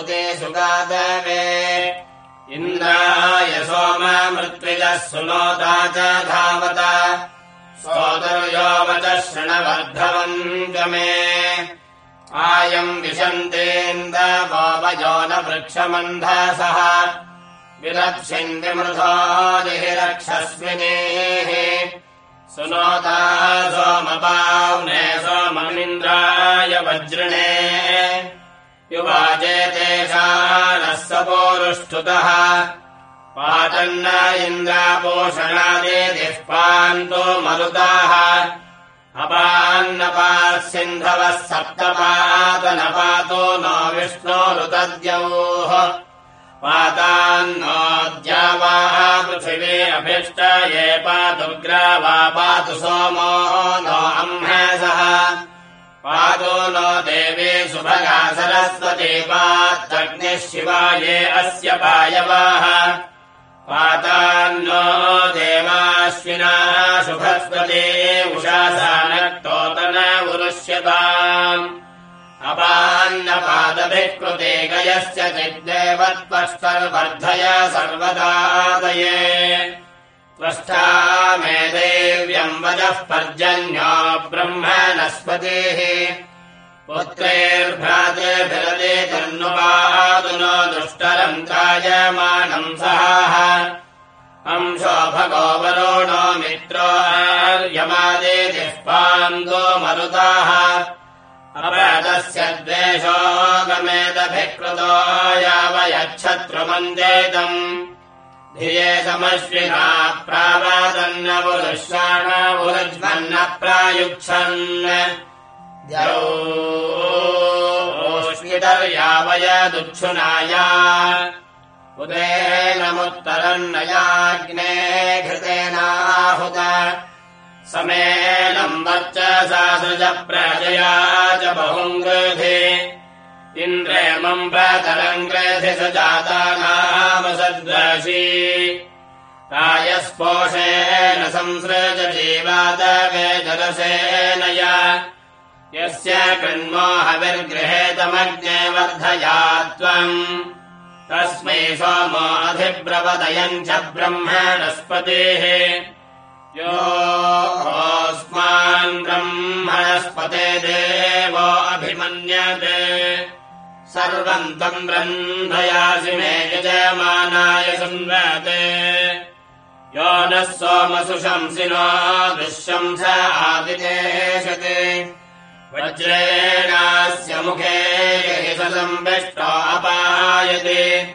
सुस्तुते सुगादवे इन्द्राय सोममृत्विजः सुनोता च धावत। सोदर्योवच शृणवर्धवम् मे। आयम् विशन्तेन्दवोपयो न वृक्षमन्धसः। विरक्षिन् विमृधो रक्षस्विनेः सुनोता सोमपाव्ने सोममिन्द्राय वज्रिणे युवाचे तेषानः सपोरुष्ठुतः पातन्न इन्द्रापोषणादिः पान्तो मरुताः। अपान्नपात् सिन्धवः सप्तपातनपातो नो विष्णोरुतद्योः पातान्नोद्यावाः पृथिवे अभिष्ट ये पातुग्रा वा पातु सोमो नो अह्मसः पादो नो देवे सुभगा सरस्वती पात्तग्निः शिवाये अस्य पायवाः। पातान्नो देवाश्विनाः शुभस्वते उषासा नक्तोतन उरुष्यताम्। अपान्नपादभिः कृते गयश्च चिद्देवत्पष्टर्वर्धय सर्वदादये त्वष्टा मे देव्यम् वदः पर्जन्यो ब्रह्मणस्पतेः पुत्रैर्भ्रातृभिरदे तन्नुपादुनो दुष्टरम् त्रायमाणम् सहाः। अंशो भगो वरुणो मित्रो आर्यमादेतिः पान्दो मरुताः। अपदस्य द्वेषो गमेदभिकृतो यावयच्छत्रुमन्देतम् धिये समश्विना प्रावादन्न पुरुषाणावुरज्वन्न प्रायुच्छन् द्यौष्मितर्यावयदुच्छुनाया उदेनमुत्तरन्नयाग्ने घृतेनाहुत। समेनम् वर्चसा सृज प्रजया च बहुम् गृधे इन्द्रेमम् प्रातरम् ग्रधि स जाता नाम सद्वशी। रायस्पोषेण संसृज जीवात वेदरसेनया यस्य कृन्मोहविर्गृहेतमग्ने वर्धया त्वम्। तस्मै सोमोऽधिब्रवदयम् च ब्रह्मणस्पतेः। योऽस्मान् ब्रह्मणस्पते देवो अभिमन्यते सर्वम् त्वम् रन्धयासि मे यजमानाय संवते। यो नः सोमसुशंसिनो दुःशंस आदिदेशते। वज्रेणास्य मुखे हि स सम्पिष्टो अपायते।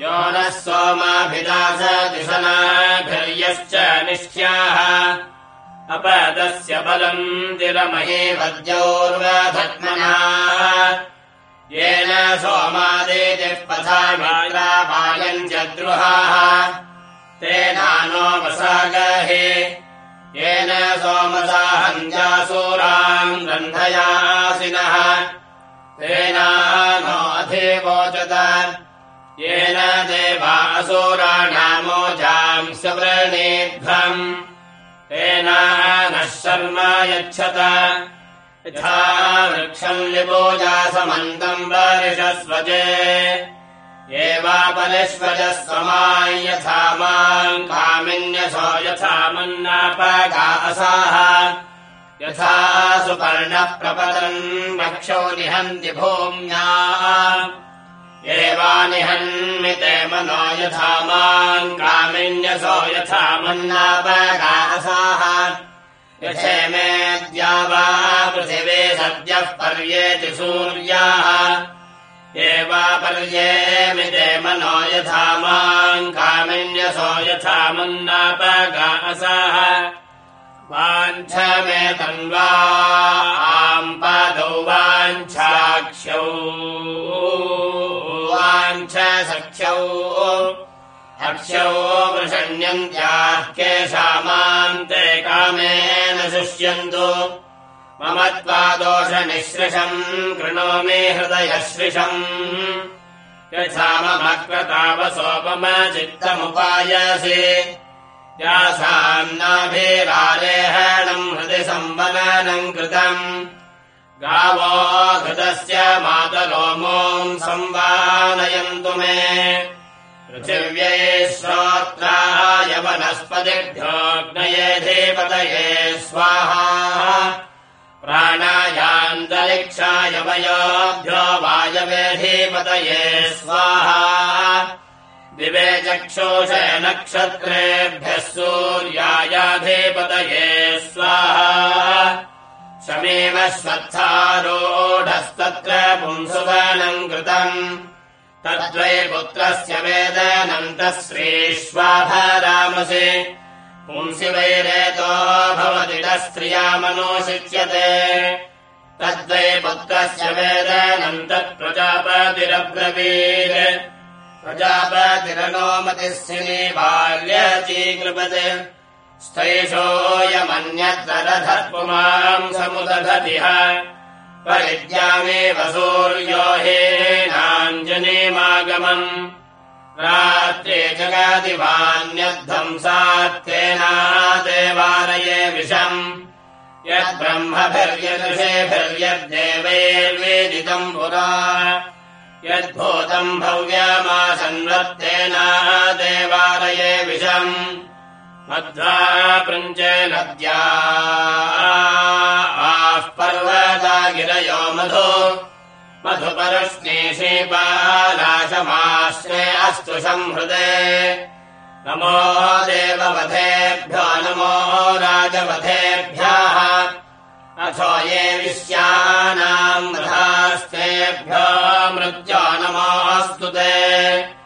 यो नः सोमाभिदासदिशनाभिर्यश्च निष्ठ्याः अपदस्य बलम् तिरमहे वद्योर्वधत्मना येन सोमादेतिः पथा मायम् च द्रुहाः तेनानो वसागहे। येन सोमसाहञ्जासूराम् रन्धयासिनः तेनानो अधिवोचत। येन देवासूराणामोजाम् सव्रणेध्वम् तेना नः शर्म यच्छत यथा वृक्षम् लिपोजासमन्तम् वर्षस्वजे एवापरिष्वजः समाय यथा माम् कामिन्यसो यथा मन्नापगासाः यथा सुपर्णः प्रपदन् वक्षौ निहन्ति भूम्या। एवानिहन्मिते मनो यथा माम् कामिन्यसो यथा मन्नापगासाः यथेमेद्या वा पृथिवे सद्यः पर्येति सूर्याः। एवापर्येमिते मनो यथा माम् कामिन्यसो यथा मन्नापगासाः। वाञ्छ मे तन्वा आम् पादौ वाञ्छाक्ष्यौ। वाञ्छ सख्यौ अक्षौ वृषण्यन्त्याः केषामान्ते कामेन शुष्यन्तु। मम त्वादोषनिःसृशम् कृणोमि हृदयश्रिषम् यथा मम कृतावसोपमचित्तमुपायसि यासान्नाभिरारेहणम् हृदि संवननम् कृतम्। गावो घृतस्य मातरोमोम् संवानयन्तु मे पृथिव्यै श्रोत्राय वनस्पतिभ्योऽग्नयेधिपतये स्वाहा। प्राणायान्तरिक्षाय वयोभ्यो वायवेधिपतये स्वाहा। विवेचक्षोष नक्षत्रेभ्यः सूर्यायाधिपतये स्वाहा। शमेव स्वत्थारोढस्तत्र पुंसुवनम् कृतम् तद्वै पुत्रस्य वेदनन्तः श्रीष्वाभरामसि। पुंसि वैरेतो भवति स्त्रियामनोषिच्यते तद्वै पुत्रस्य वेदनन्तः प्रजापतिरब्रवीत्। प्रजापतिरनोमतिस्थिनी बाल्यचीकृपत् स्थैषोऽयमन्यत्ररधर्पुमाम् समुदधतिः परिद्यामेव सूर्यो हेनाञ्जनेमागमम् रात्रे जगादिवान्यध्वंसात्तेना देवालये विषम् यद्ब्रह्मभिर्यदृशेभिर्यद्देवैर्वेदितम् पुरा। यद्भूतम् भव्यमासन्वत्तेना देवालये विषम्। मध्वा पृञ्च नद्या पर्वता गिरयो मधु। मधुपरुष्णीषीपालाशमाश्रे अस्तु संहृदे। नमो देववधेभ्यो नमो राजवधेभ्यः। अथो ये विश्यानाम् रथास्तेभ्यो मृत्यो नमोऽस्तु ते।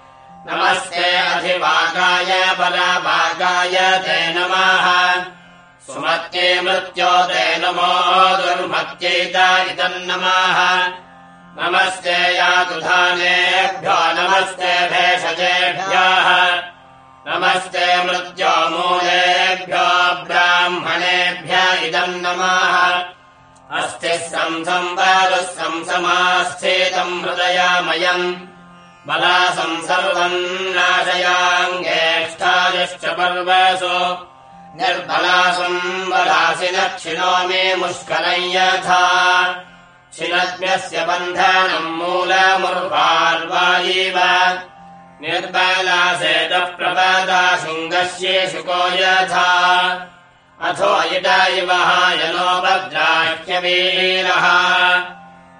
नमस्ते अधिवागाय पराभागाय ते नमः सुमत्ये मृत्यो ते नमो दुर्मत्यैता इदम् नमः। नमस्ते यातुधानेभ्यो नमस्ते भेषजेभ्यः। नमस्ते मृत्यो मूलेभ्यो ब्राह्मणेभ्य इदम् नमः। अस्ति संसंवारुः संसमास्थितम् हृदयामयम्। बलासम् सर्वम् नाशयाङ्गेष्ठायश्च पर्वसु निर्बलासम् बलासि दक्षिणोमि मुष्करम् यथा। शिलज्ञस्य बन्धनम् मूलमुर्वार्वायीव। निर्बलासेतः प्रपदा शृङ्गस्य शुको यथा। अथो इट इव यनो भद्राह्यवीरः।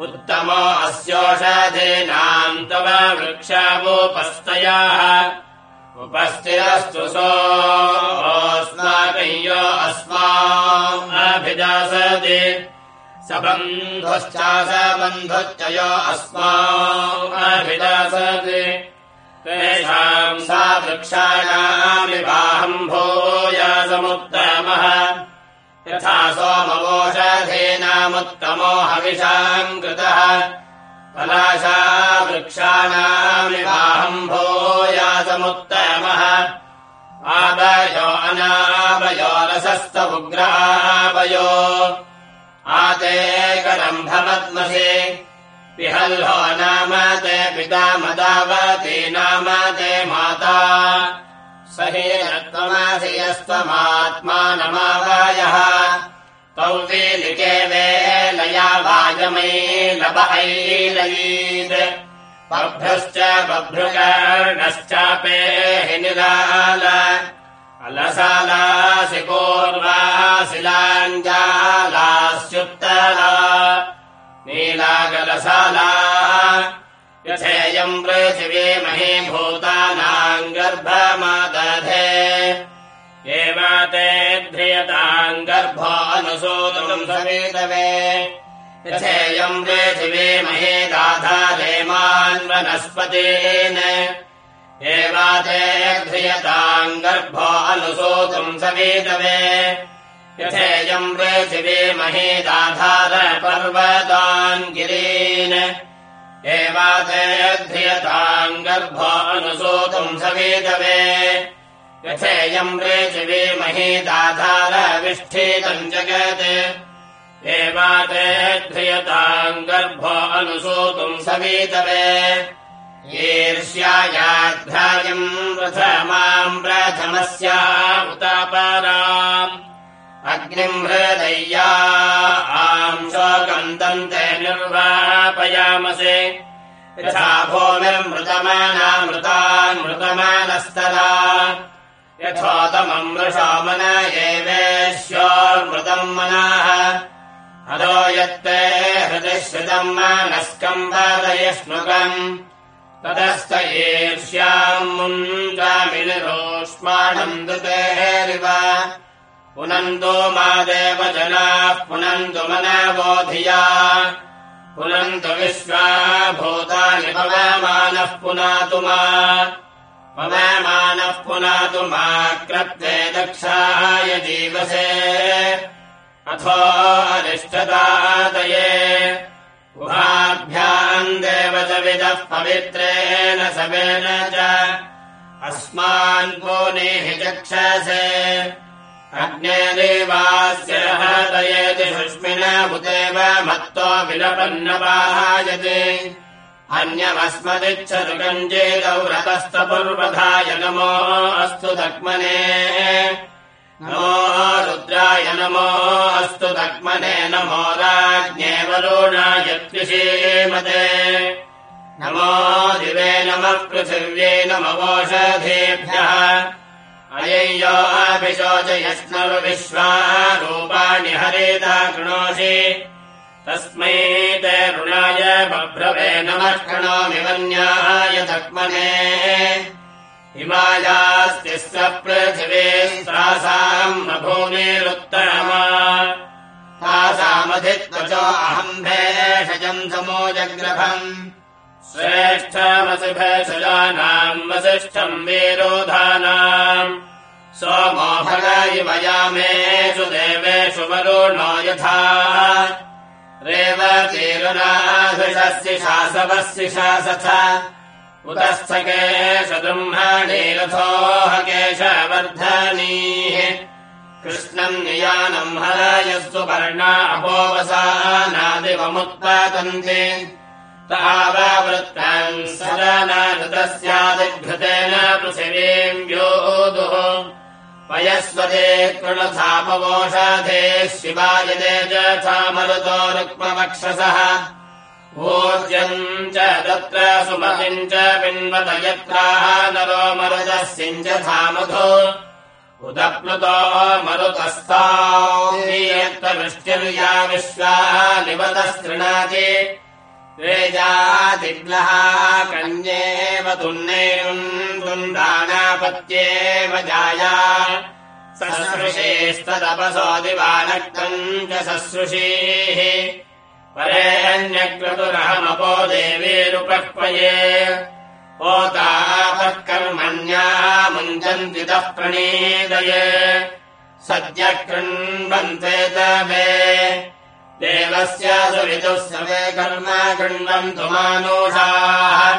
उत्तमो अस्योषधीनाम् तव वृक्षावोपस्तयाः उपस्थिरस्तु सोऽस्माकय्यो अस्माभिदासति सबन्धुश्चासबन्धुश्च यो अस्माभिदासति तेषाम् सा वृक्षाणाम् विवाहम् भूयासमुत्तमः यथा सोमवोषधीनामुत्तमो हविषाम् कृतः पलाशा वृक्षाणाम् विवाहम् भूयासमुत्तमः आवयो अनावयो रसस्तमुग्रावयो आते करम्भमद्मसे विहल्लो नाम ते पिता मदावती नाम ते माता। स हि रत्वमासि यस्त्वमात्मानमावायः। तौ वीलिके वेलया वायमै लबैलयीत् बभ्रश्च बभ्रुकर्णश्चापेहि निराल अलसालासि पूर्वाशिलाञ्जालास्युत्तरा नीलागलसाला। यथेयम् पृथिवी मही भूतानाम् गर्भमादधे। एव ते ध्रियताम् गर्भोऽनुसूतम् सवेदवे यथेयम् पृथिवी मही दाधारेमान् वनस्पतीन्। एवाते ध्रियताम् गर्भो अनुसूतुम् सवेदवे यथेयम् पृथिवी मही दाधार पर्वतान् गिरीन्। एवाते धियताम् गर्भो अनुसूतुम् सवेदवे यथेयम् रेचिवे महीदाधारविष्ठीतम् जगत् एवाते ध्रियताम् गर्भो अनुसूतुम् सवीतवे ईर्ष्यायाध्यायम् प्रथमाम् प्रथमस्या उतापराम् अग्निम् हृदय्या आम् शोकम् दन्ते निर्वापयामसे। यथा भूमिर्मृतमानामृतान्मृतमानस्तदा यथोतमम् वृषामन एवेश्योर्मृतम् मनाः। यत्ते हृदि श्रितम् मानस्कम् वादयश्नुकम् ततस्त ईर्ष्याम् मुञ्जामिनिरोष्माणम् दुतेरिव पुनन्दो मा देव जनाः पुनन्तु मनावोधिया पुनन्तु विश्वा भूतानि पवमानः पुनातु मा। पवमानः पुनातु मा क्रत्वे दक्षाय जीवसे अथो अरिष्टदादये गुहाभ्याम् देवतविदः पवित्रेण सवेन च। अस्मान् पुनीः चक्षसे। अग्ने देवास्य हृदयेति सुष्मिन उदेव मत्तो कञ्चेदौ रतस्तपूर्वधाय नमो अस्तु दक्मने नमो रुद्राय नमो अस्तु दक्मने नमो राज्ञे वरुणाय कृषीमते नमो दिवे नमः पृथिव्ये नमवोषधेभ्यः। अय्योऽभिशोचयस्नरुविश्वा रूपाणि हरेता कृणोषि। तस्मै ते ऋणाय बभ्रवे नमः कृणोमि वन्याय दक्मने तासाम् न भूमिरुत्तरमा। तासामधित्वचो अहम् भेषजम् समोजग्रभम्। श्रेष्ठमसि भेषजानाम् वसिष्ठम् वीरोधानाम्। सोमो भग इव यामेषु देवेषु वरुणो यथा। रेवतीरुनाधृषस्य शासवस्य शासथ उतस्थकेश ब्रह्माणे रथोः केशवर्धनीः। कृष्णम् नियानम् हरायस्तु वर्णा अपोवसानादिवमुत्पादन्ते। ताववृत्तान् सदनानृतस्यादिघृतेन पृथिवीम् व्योदुः। पयस्वते कृणथापवोषाधे शिवायते च मरुतो रुक्मवक्षसः भोज्यम् च तत्र सुमतिम् च पिन्वत यत्राः नरो मरुदस्यम् च धामधो। उदप्लुतो मरुतस्थावृष्टिर्या विश्वाः निवतस्तृणाति। वेजादिग्लः कन्येव तुन्नेरुम् तुन्दानापत्येव जाया। ससृषेस्तदपसोदिवानक्तम् च ससृषीः परेऽन्यक्रतुरहमपो देवीरुपक्वये पोतापः कर्मण्या मुञ्चन्तितः प्रणीदये। सद्यः कृण्वन्ते तवे। देवस्य सुविदुः सवे कर्म कृण्वन्तु मानुषाः।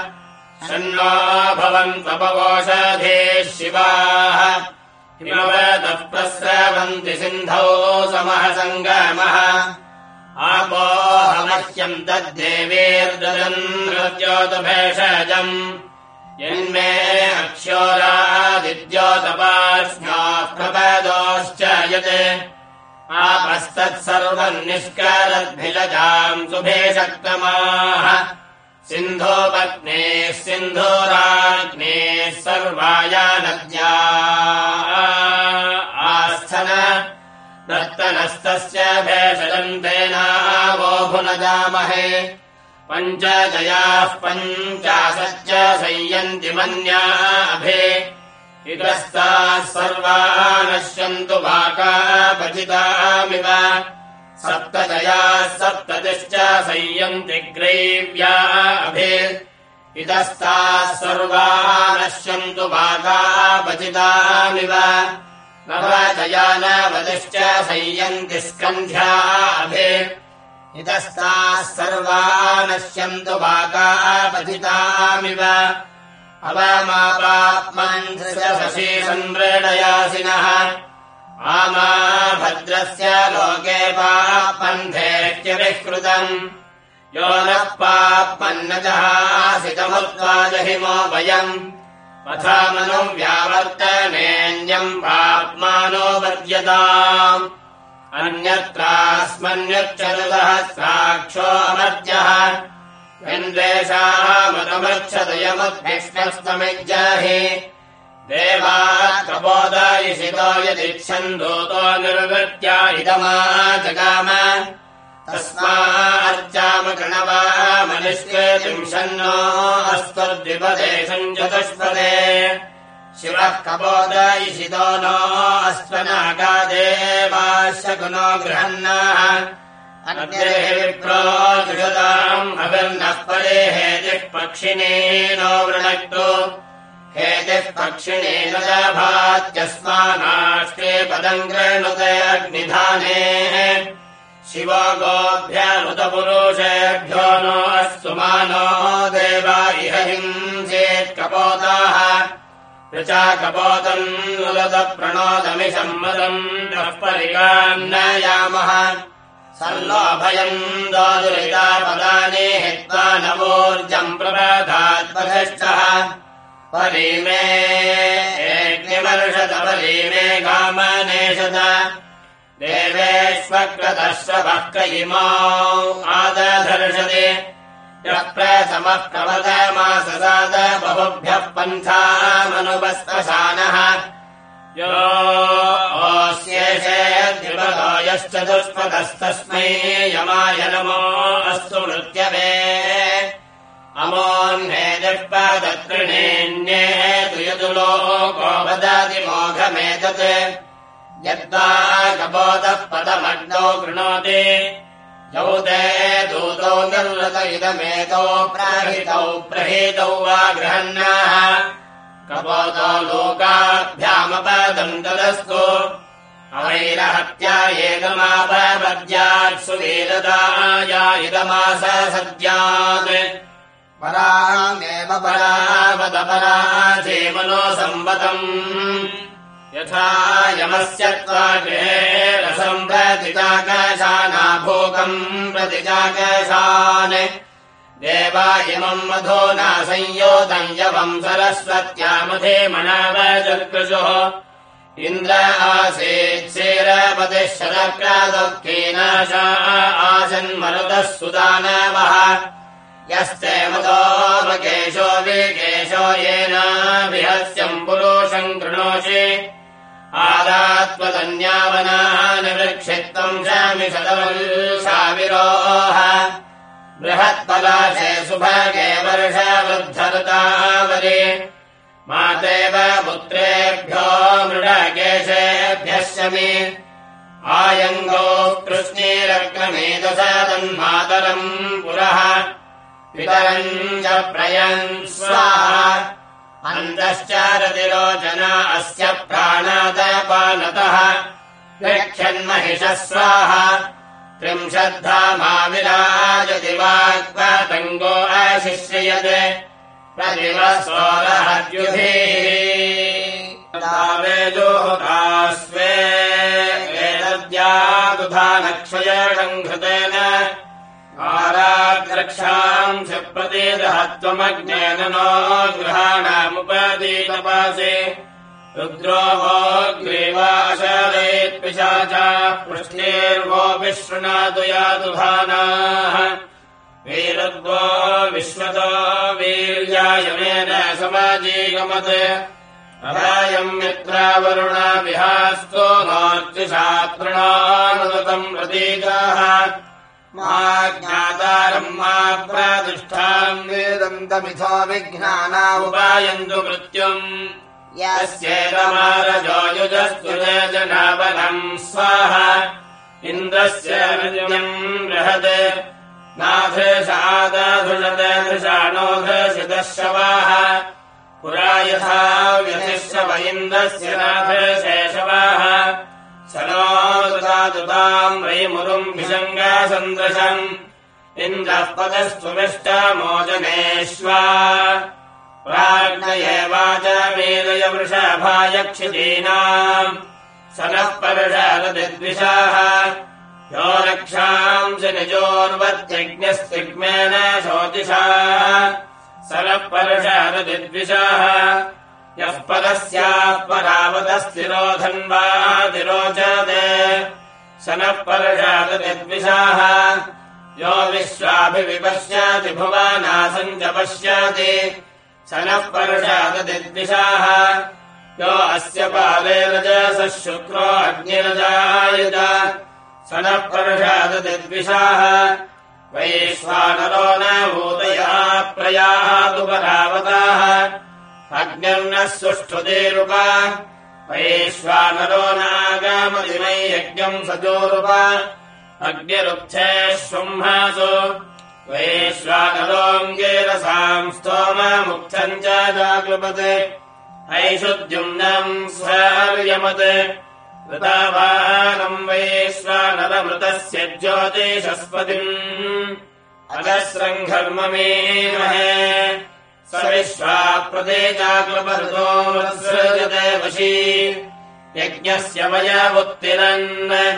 शन्नो भवन्त्वपवोषधे शिवाः। प्रस्रवन्ति सिन्धौ समः सङ्गमः आपोहमह्यम् तद्देवीर्ददन् नृत्योतभेषजम् यन्मे अक्षोरादिद्योतपास्म्याः प्रपदोश्च यत् आपस्तत्सर्वम् निष्कारद्भिलजाम् सुभेशक्तमाः सिन्धोपत्नेः सिन्धोराग्नेः सर्वाया नद्या आस्थन दत्तनस्तस्य भेषजम् तेनावो भुनजामहे। पञ्चजयाः पञ्चाशच्च संयन्ति मन्याभे इतस्ताः सर्वा नश्यन्तु वाकापचितामिव सप्तजयाः सप्ततिश्च संयन्ति ग्रैव्या अभे। इतस्ताः सर्वा नश्यन्तु वाकापचितामिव नवजया नवतिश्च संयन्ति स्कन्ध्या अभे। इतस्ताः सर्वा नश्यन्तु वाकापथितामिव अवमापाप्मन्त्री संव्रेणयासिनः आमा भद्रस्य लोके पापन्धेत्यभिष्कृतम् यो नः पाप्मन्नजहासितमुत्त्वा जहिमो वयम् पथामनु व्यावर्तनेऽन्यम् पाप्मानो वर्ज्यताम् अन्यत्रास्मन्यच्चतुसहस्राक्षो अमर्त्यः इन्द्रेषामतमर्च्छदयमुद्भिष्टस्तमिज्जाहि देवाः कबोदायिषितो यदिच्छन्दूतो निर्वृत्या इदमा जगाम तस्मार्चाम कृणवामनिष्केतिंशन्नो अस्त्वद्विपदेशम् चतुष्पदे शिवः कबोदयिषितो नो अस्त्वनागादेवाशकुनो गृहन्नाः। विप्रोजुषताम् अविर्नः परे हेतिः पक्षिणे नो वृणक्तु। हेतिः पक्षिणे न पदम् गृह्णुते अग्निधानेः शिवो गोभ्यमुतपुरुषेभ्यो नो अस्तु मानो देवा इह हिंसेत्कपोताः। चा कपोतम् नुदत प्रणोदमिषम्मदम् नः परिगान्नयामः। सर्लोभयम् दोदुरिता पदानि नवोर्जम् प्रबधात्मधिष्ठः परीमे यज्ञवर्षत परीमे गामनेषत आदधर्षति यः प्रसमः प्रवदमाससाद बहुभ्यः पन्थामनुपस्पशानः योऽस्येषेऽद्युपतो यश्चतुष्पदस्तस्मै यमाय नमो अस्तु मृत्यवे। अमोह्ने दुष्पदतृणेऽन्ये तु मोघमेतत् यद्वा कबोधः पदमग्नौ कृणोति। यौ ते दूतौ निर्वृत इदमेतौ प्रहितौ प्रहीतौ वा गृहन्नाः। कपोतो लोकाभ्यामपदम् तदस्तु अवैरहत्या एकमापद्यात् सुवीरदाया इदमास सद्यात् परामेव परावद पराजेमनो संवतम् यथा यमस्य त्वा गृहे रसम् प्रतिजाकशानाभोगम् प्रतिजाकशान् देवा इमम् मधो न संयोदम् यवम् सरस्वत्यामधे मणावजर्कृशुः इन्द्र आसीत् शेरपतिः शरक्रादुःखेनाशा आसन्मरुतः सुदानवः। यस्ते मदोपकेशो विकेशो येन विहस्यम् पुरुषम् कृणोषि आदात्वदन्यावनानि वृक्षित्वम् शामि शतवल्शाविरोह बृहत्पलाशे सुभगे वर्षवृद्धरुतावरे मातेव पुत्रेभ्यो मृडकेशेभ्यः शमि आयङ्गो कृष्णीरक्रमेदशतन्मातरम् पुरः। पितरम् च प्रयन् स्वाहा अन्तश्चारतिरोचना अस्य प्राणादपानतः गच्छन्महिषः स्वाहा त्रिंशद्धामाविराजति वाग्वातङ्गो अशिष्ययत् प्रतिमस्वरहद्युभिः एतद्यादुधानक्षयणम् घृतेन आराद्रक्षाम् च प्रतीदहत्वमज्ञेन नो गृहाणामुपदीतपासे। रुद्रो वो ग्रीवाशालयेत्पिशाचा पृष्ठेर्वो विशृणातु यातुधानाः वीरद्वो विश्वतो वीर्यायमेन समाजीगमत् अरायम् यत्रावरुणा विहास्तो नार्चिषातृणानुगतम् प्रतीकाः मा ज्ञातारम् मा प्रातिष्ठाम् वेदन्तमिथो विज्ञाना उपायन्तु मृत्युम्। यस्येतमारजोयुजस्तु जनावनम् स्वाहा। इन्द्रस्य रजम् बृहत् नाथेशादाधुषते धृषाणोधशितः शवाः। पुरा यथा व्यधिश्रव इन्द्रस्य नाथशेषवाः सनोदृता पातुताम् वैमुरुम् विषङ्गासन्दृशम् इन्द्रः पदस्त्वमिष्टमोजनेष्वा प्राज्ञये वाच मेदय वृषभायक्षितीनाम् स नः पर्षादद्विषाः यो रक्षांसि निजोर्वत्यज्ञस्तिग्मेन शोतिषाः स नः पर्षादद्विषाः यः पदस्याः परावतस्तिरोधन्वातिरोचते स नः पर्षादद्विषाः यो विश्वाभिविपश्याति भुवानासम् च पश्याति। स नः पर्षाददिद्विषाः यो अस्य पाले रजसः शुक्रो अग्निरजायत। स नः पर्षाददिद्विषाः वैश्वानरो न भूतया प्रयातु परावताः अग्निर्नः सुष्ठुतेरुप वैश्वानरो नागामदिमै यज्ञम् सजोरुप अग्निरुक्थेष्वम्हासु वैश्वानरोऽङ्गेरसाम् स्तोममुक्थम् च जागृपते। ऐषुद्युम्नम् स्वार्यमत् ऋतावानम् वैश्वानरमृतस्य ज्योतिषस्पतिम्। अगस्रङ्घर्ममेमहे स सृजते वशी। यज्ञस्य वयवुत्तिरन्।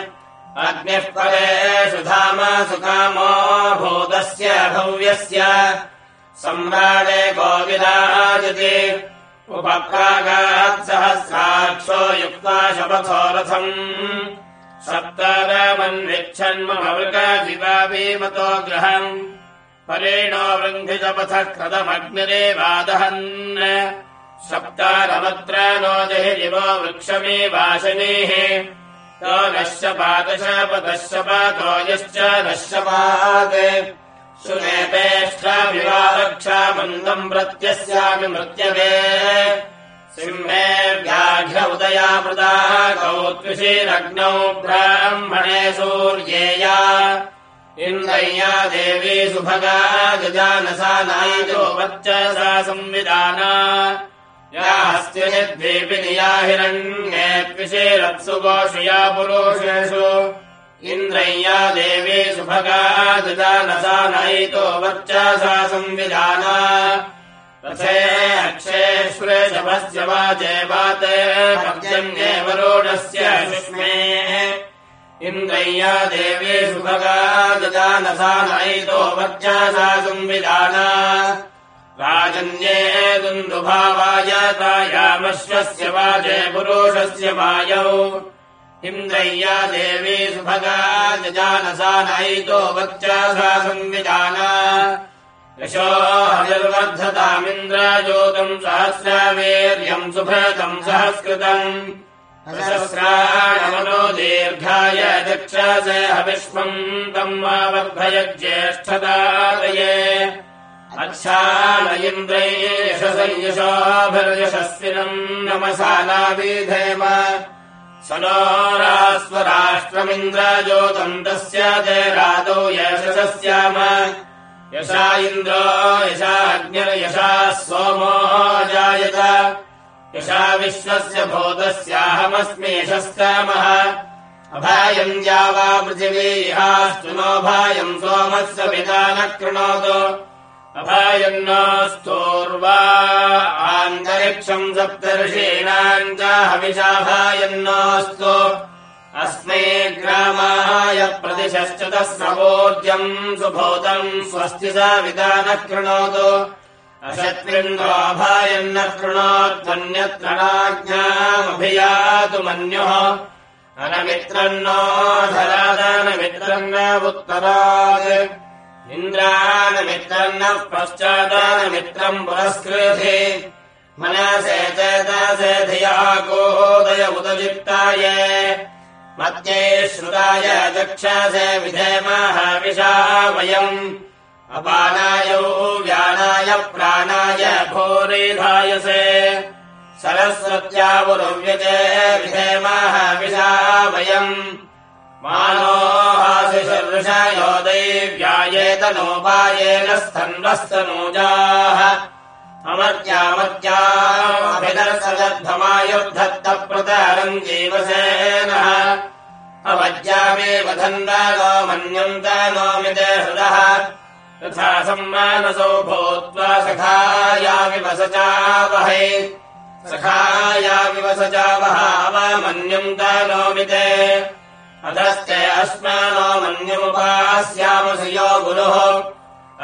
अग्निः परेषु धाम सुकामो भूतस्य भव्यस्य। सम्राटे गोविदाजति उपप्रागात्सहस्राक्षो युक्ता शपथो रथम्। सप्तारामन्विच्छन्ममृगादिवावीमतो ग्रहम् परेणो वृङ्गिजपथः कृतमग्निरेवादहन् सप्तारमत्र नो जहिरिवो वृक्षमेवाशनेः तो नश्यपादशपदश्यपातो यश्च नश्यपात् सुनेपेष्टाभिवारक्षामन्दम् प्रत्यस्यामि मृत्यवे। सिंहे व्याघ्र उदयामृदा कौत्विषीरग्नौ ब्राह्मणे सूर्येया इन्द्रय्या देवी सुभगा गजानसा नायितो वर्चसा संविधाना यास्त्यद्वीपिनिया हिरण्येऽप्यशेरत्सु गोषु या पुरुषेषु। इन्द्रय्या देवी सुभगा दजानसा नयितो वर्चसा संविधाना रथे अक्षेष्वशभस्य वाचे वाते पर्जन्येवरोढस्य सुष्मे इन्द्रय्या देवी सुभगा दजानसा नयितो वर्चसा संविधाना। राजन्ये दुन्दुभावाय तायामश्वस्य वाचे पुरुषस्य वायौ इन्द्रय्या देवी सुभगा जजानसा नयितो वक्चा संविधाना। यशो हजर्वर्धतामिन्द्रज्योतम् सहस्रवीर्यम् सुभृतम् सहस्कृतम् सहस्राणमनो दीर्घाय दक्षसे हविष्मम् तम् मा वर्धयज्येष्ठदादये अच्छाल इन्द्रैयशसंयशोभिर्यशस्विनम् नमसानाविधेम स नो रास्वराष्ट्रमिन्द्रज्योतम् तस्य ते रादौ यशसस्याम यशा इन्द्रो सोमो जायत यशा विश्वस्य भूतस्याहमस्मि यशस्कामः अभायम् जावा पृथिवीहास्तु नोभायम् सोमस्य पिता न कृणोतु। अभायन्नास्तोर्वा आन्तरिक्षम् सप्तर्षीणाम् च हविषाभायन्नास्तु अस्मै ग्रामाय प्रतिशश्च तस्रवोर्जम् सुभूतम् स्वस्ति सा विदानः कृणोतु कृणोत्वन्यत्र नाज्ञामभियातु मन्युः अनमित्रम् नोऽधरादानमित्रम् न उत्तरात्। इन्द्रानमित्रम् नः पश्चादानमित्रम् पुरस्कृते। मनसे चेतसे धिया गोदय उदजित्ताय मत्ये श्रुताय दक्षसे विधेमः विषा वयम् अपानाय व्यानाय प्राणाय भूरिधायसे सरस्वत्यावुरुव्यजे विधेमः विषा वयम् मानोहासिषर्षयो दैव्यायेतनोपायेन स्तन्वस्तनूजाः अमर्त्यामर्त्याभिदर्शदद्धमायुर्धत्त प्रतारम् जीवसेनः। अवज्यामेव धन्वानो मन्यन्तानोमिते हृदः तथा सम्मानसो भूत्वा सखाया विवसचावहै सखाया विवसचावहावमन्यन्तानोमिते अधस्ते अस्मानो मन्यमुपास्यामसि यो गुरुः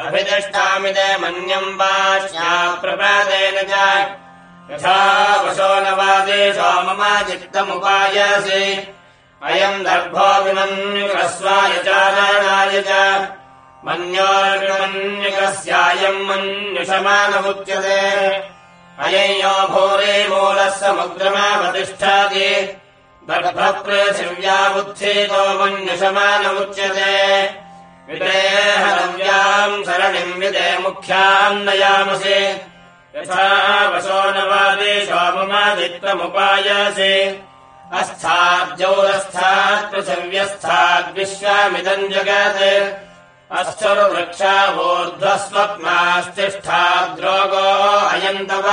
अभितिष्ठामिते मन्यम् वाच्या प्रपादेन च। यथा वशो न वादेशो मम चित्तमुपायासि। अयम् दर्भोऽभिमन्युकस्वाय चारणाय च मन्योर्मन्युकस्यायम् मन्युषमानमुच्यते। अयम् यो भूरे मूलः समुद्रमावतिष्ठाति। दर्भपृथिव्यामुत्थेतो मन्युषमानमुच्यते। विदेहरव्याम् सरणिम् विदे मुख्याम् नयामसि। यथा वशो न वादेशो ममादित्वमुपायासि अस्थाद्यौरस्थात् पृथिव्यस्थाद्विश्वामिदम् जगत् अस्थुर्वृक्षावोर्ध्वस्वप्नास्तिष्ठाद्रोगो अयम् तव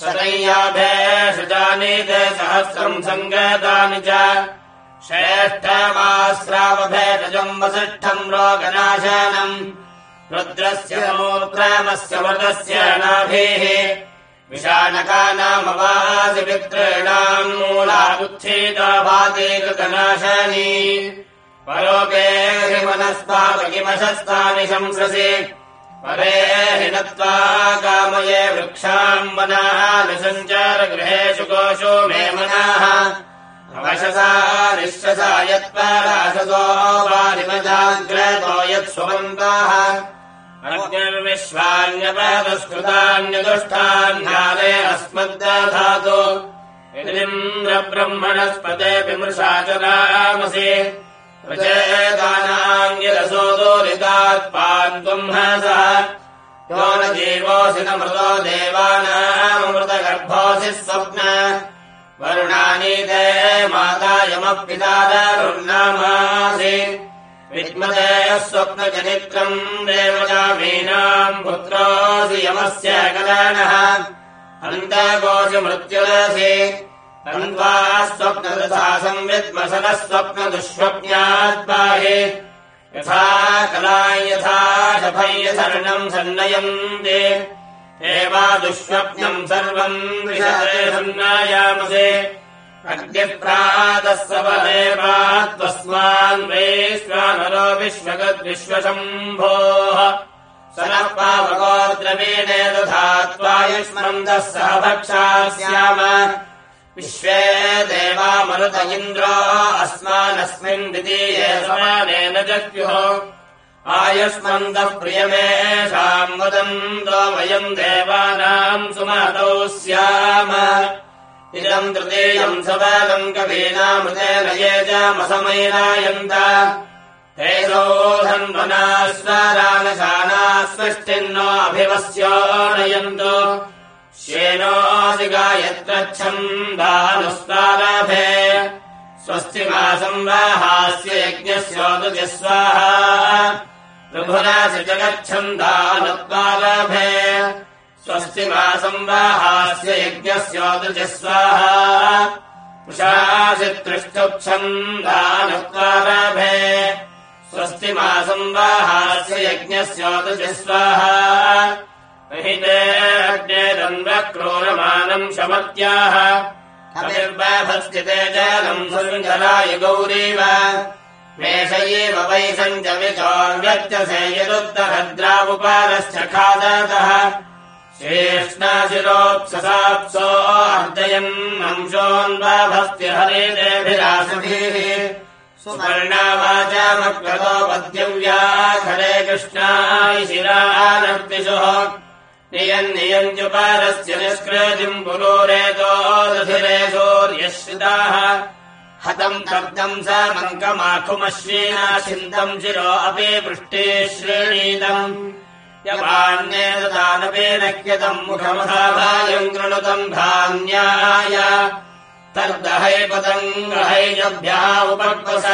शतैयाभेषजानीते सहस्रम् सङ्गतानि च। श्रेष्ठमास्रावभेषजम् वसिष्ठम् रोगनाशानम्। रुद्रस्य मूत्रामस्य वृतस्य नाभिः विषाणकानामवासि पितॄणाम् मूलाबुच्छेदा भाते कृतनाशानी परोपे हि मनस्तापकिमशस्तानि शंससि परे हि नत्वा कामये वृक्षाम् वनाः निसञ्चारगृहेषु कोशो मे मनाः। अवशसा निःशसा यत्पाराशसो वारिमजाग्रतो यत्स्वन्ताः अन्यविश्वान्यपदस्कृतान्यदुष्टान्याले अस्मद्दधातु। इन्द्रब्रह्मणस्पते विमृशा च रामसि यो न जीवोऽसि न मृतो देवानामृतगर्भोऽसि स्वप्न। वरुणानि ते मातायमपितारुर्नामासि विद्मदे स्वप्नजनित्रम् देवजामीनाम् पुत्रोऽसि यमस्य कलाणः अन्तकोऽसि मृत्युरसि तन्वा स्वप्नदृथा संविद्मसनः स्वप्नदुष्वप्न्यात्पाहि यथा कलाय यथा शफय्यसरणम् सन्नयन्ति। एवा दुष्वप्नम् सर्वम् विशते सन्नायामसे। अग्निप्रातः सबलेवात्वस्मान् वैश्वानरो विश्वगद्विश्वशम्भोः। स नः दधा त्वायुष्मन्दः सह भक्षा विश्वे देवामरुत इन्द्रो अस्मानस्मिन् द्वितीये समानेन जग्युः आयुष्मन्दः प्रियमेषाम् वदन्तो वयम् देवानाम् सुमतौ स्याम। इदम् तृतीयम् सबलम् कवीनामृतेन ये चामसमैनायन्त तेजो धन्वनाश्वरानशानास्वष्टिन्नो अभिवस्यो नयन्तु श्येनोऽसि गायत्रच्छन्दानुस्तालभे स्वस्ति मा संवाहास्य यज्ञस्योदुजः स्वाहा प्रभुरासि जगच्छन्दानुत्वालाभे स्वस्ति मा संवाहास्य यज्ञस्योदुजः स्वाहा उषासि त्रिष्ठुच्छन्दानुत्वालाभे स्वस्ति मा संवाहास्य यज्ञस्योदुजः स्वाहा महिते अग्ने दन्वक्रोरमानम् शमत्याः अभिर्बाभस्थिते जालम् सञ्जलाय गौरीव। मेषयेव वै सञ्जविचोर्व्यत्यसे यदुत्तरद्रावुपारश्च खादातः। शेष्णाशिरोत्ससाप्सो अर्जयन् अंशोऽन्वाभस्ति हरेदेभिरासभिः सुवर्णावाचामक्रतो पद्यव्याखरे कृष्णाय शिरानर्तिषुः नियन्नियञ्जुपारस्य निष्कृतिम् पुरोरेतो दधिरे सूर्यश्रिताः हतम् तब्दम् स मङ्कमाखुमश्विना छिन्दम् शिरो अपि पृष्टे श्रेणीतम् यवान्ये ददानपि नह्यतम् मुखमहाभायम् कृणुतम् धान्याय तर्दहै पतङ्गहैजभ्यः उपक्वस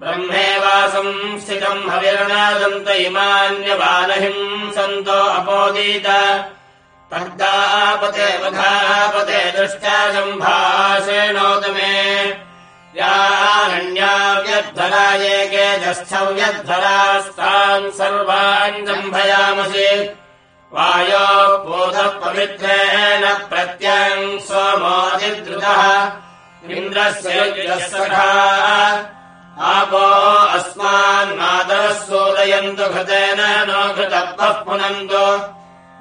ब्रह्मेवासम् स्थितम् हविर्णादन्त इमान्यबालहिम् सन्तो अपोदीत। तर्दापते वधापते दृष्टा सम्भाषेणोत मे यारण्याव्यध्वरा ये यद्धरास्तान् सर्वान् जम्भयामसि। वायो बोधः पवित्रेण प्रत्यङ् सोमोऽधिद्रुतः। इन्द्रस्य सखा आपो अस्मान्मातरः सोदयन्तु घृतेन नो घृतपः पुनन्तु।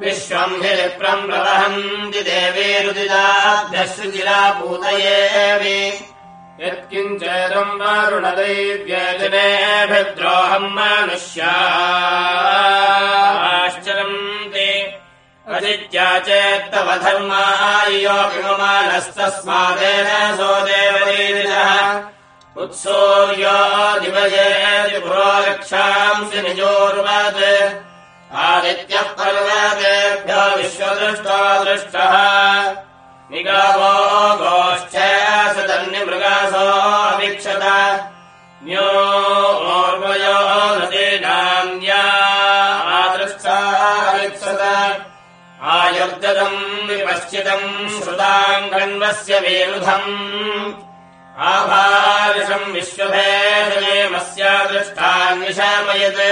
विश्वम् हि विप्रम् प्रवहन्ति देवेरुदिदाभ्यश्चिरापूतयेऽपि यत्किञ्चेदम् वारुणदैव्यजनेभिद्रोहम् मानुष्याश्चरन्ति। अजित्या चेत्तव धर्मायोऽपि ममानस्तस्मादेन सो देवैरिणः पुरो रक्षांसि निजोर्वत्। आदित्यः पर्वतेभ्यो विश्वदृष्टो दृष्टः। निगावो गोष्ठन्यमृगासोऽवीक्षत न्योर्वयो नदीनान्या आदृष्टावीक्षत आयुर्दम् विपश्चितम् श्रुताम् कण्वस्य विरुधम् आभारिषम् विश्वभेदयेमस्यादृष्टान्विषामयत्